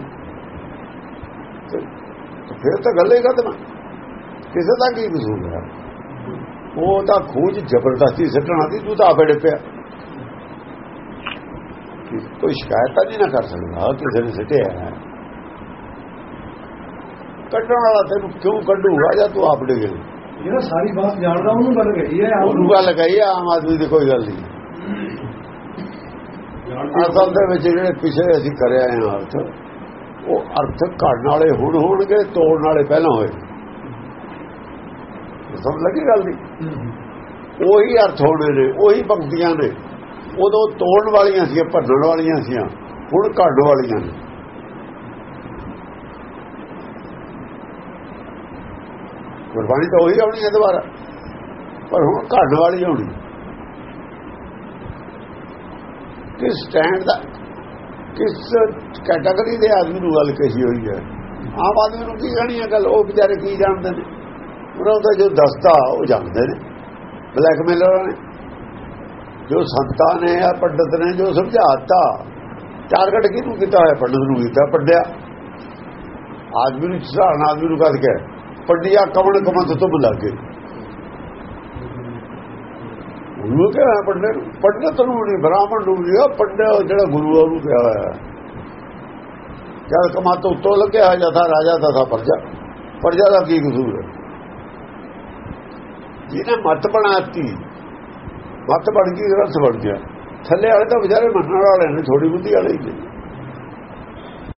ਫਿਰ ਤਾਂ ਗੱਲ ਹੀ ਖਤਮ ਕਿਸੇ ਦਾ ਕੀ ਕਸੂਰ ਹੈ? ਉਹ ਤਾਂ ਖੂਜ ਜ਼ਬਰਦਸਤੀ ਸੱਟਣਾ ਸੀ ਤੂੰ ਤਾਂ ਆਪੇ ਡਿੱਪਿਆ ਕੋਈ ਸ਼ਿਕਾਇਤ ਤਾਂ ਨਹੀਂ ਨਾ ਕਰ ਸਕਦਾ। ਕਿਸੇ ਨੇ ਸਿੱਟਿਆ ਹੈ। ਕੱਢਣ ਵਾਲਾ ਤੈਨੂੰ ਕਿਉਂ ਕੱਢੂਗਾ? ਜਾਂ ਤੂੰ ਆਪ ਡਿੱਗੇ ਜਿਹੜਾ ਸਾਰੀ ਬਾਤ ਜਾਣਦਾ ਉਹਨੂੰ ਗੱਲ ਕਹੀ ਹੈ ਆਪ ਉਹਨੂੰ ਗੱਲ ਕਹੀ ਆ, ਆਮ ਆਦਮੀ ਦੀ ਕੋਈ ਗੱਲ ਨਹੀਂ। ਅਸਲ ਦੇ ਵਿੱਚ ਜਿਹੜੇ ਪਿਛਲੇ ਅਸੀਂ ਕਰਿਆ ਆ ਅਰਥ ਉਹ ਅਰਥ ਘੜਨ ਵਾਲੇ ਹੁਣ ਹੋਣਗੇ ਤੋੜਨ ਵਾਲੇ ਪਹਿਲਾਂ ਹੋਏ। ਸਮਝ ਲੱਗੀ ਗੱਲ ਦੀ? ਉਹੀ ਅਰਥ ਹੋਣੇ ਨੇ ਉਹੀ ਪੰਕਤੀਆਂ ਨੇ। ਉਦੋਂ ਤੋੜਨ ਵਾਲੀਆਂ ਸੀ, ਭੰਨਣ ਵਾਲੀਆਂ ਸੀ, ਹੁਣ ਘੜਨ ਵਾਲੀਆਂ ਨੇ। ਗੁਰਬਾਣੀ ਤਾਂ ਉਹੀ ਆਉਣੀ ਹੈ ਦੁਬਾਰਾ, ਪਰ ਹੁਣ ਘੜਨ ਵਾਲੀ ਹੋਣੀ ਕਿਸ ਸਟੈਂਡ ਦਾ, ਕਿਸ ਕੈਟਾਗਰੀ ਦੇ ਆਦਮੀ ਨੂੰ ਗੱਲ ਕਹੀ ਹੋਈ ਹੈ? ਆਮ ਆਦਮੀ ਨੂੰ ਕੀ ਜਾਣੀ ਹੈ ਗੱਲ? ਉਹ ਵਿਚਾਰੇ ਕੀ ਜਾਣਦੇ ਨੇ? ਉਹਨਾਂ ਦਾ ਜੋ ਦਸਤਾ ਉਹ ਜਾਣਦੇ ਨੇ। ਬਲੈਕਮੇਲਰ ਨੇ। ਜੋ ਸੰਤਾਂ ਨੇ ਆ ਪੰਡਤ ਨੇ ਜੋ ਸਮਝਾਤਾ ਟਾਰਗੇਟ ਕਿਹਨੂੰ ਕੀਤਾ ਹੋਇਆ ਪੰਡਤ ਨੂੰ ਕੀਤਾ ਪੱਡਿਆ ਆਦਮੀ ਨੂੰ ਸਹਾਰਨ ਆਦਮੀ ਨੂੰ ਕੱਢ ਕੇ ਪੱਡਿਆ ਕਵਣ ਕਮੰਤ ਤੋਂ ਬੁਲਾਗੇ ਉਹਨੂੰ ਕਿਹਾ ਪੜਨੇ ਪੰਡਤ ਨੂੰ ਨਹੀਂ ਬ੍ਰਾਹਮਣ ਨੂੰ ਨਹੀਂ ਪੰਡਾ ਜਿਹੜਾ ਗੁਰੂ ਆ ਉਹਨੂੰ ਕਿਹਾ ਹੋਇਆ ਜਦ ਕਮਾ ਤੋਂ ਉੱਤੋਂ ਲੱਗਿਆ ਜਥਾ ਰਾਜਾ ਤਥਾ ਪਰਜਾ ਪ੍ਰਜਾ ਦਾ ਕੀ ਕਸੂਰ ਹੈ ਜਿਹਨੇ ਮਤ ਬਣਾਤੀ ਮਤ ਬਣ ਗਈ ਗ੍ਰੰਥ ਬਣ ਗਿਆ। ਥੱਲੇ ਵਾਲੇ ਤਾਂ ਵਿਚਾਰੇ ਮੰਨਣ ਵਾਲੇ ਨੇ ਥੋੜੀ ਬੁੱਧੀ ਵਾਲੇ ਹੀ ਨੇ।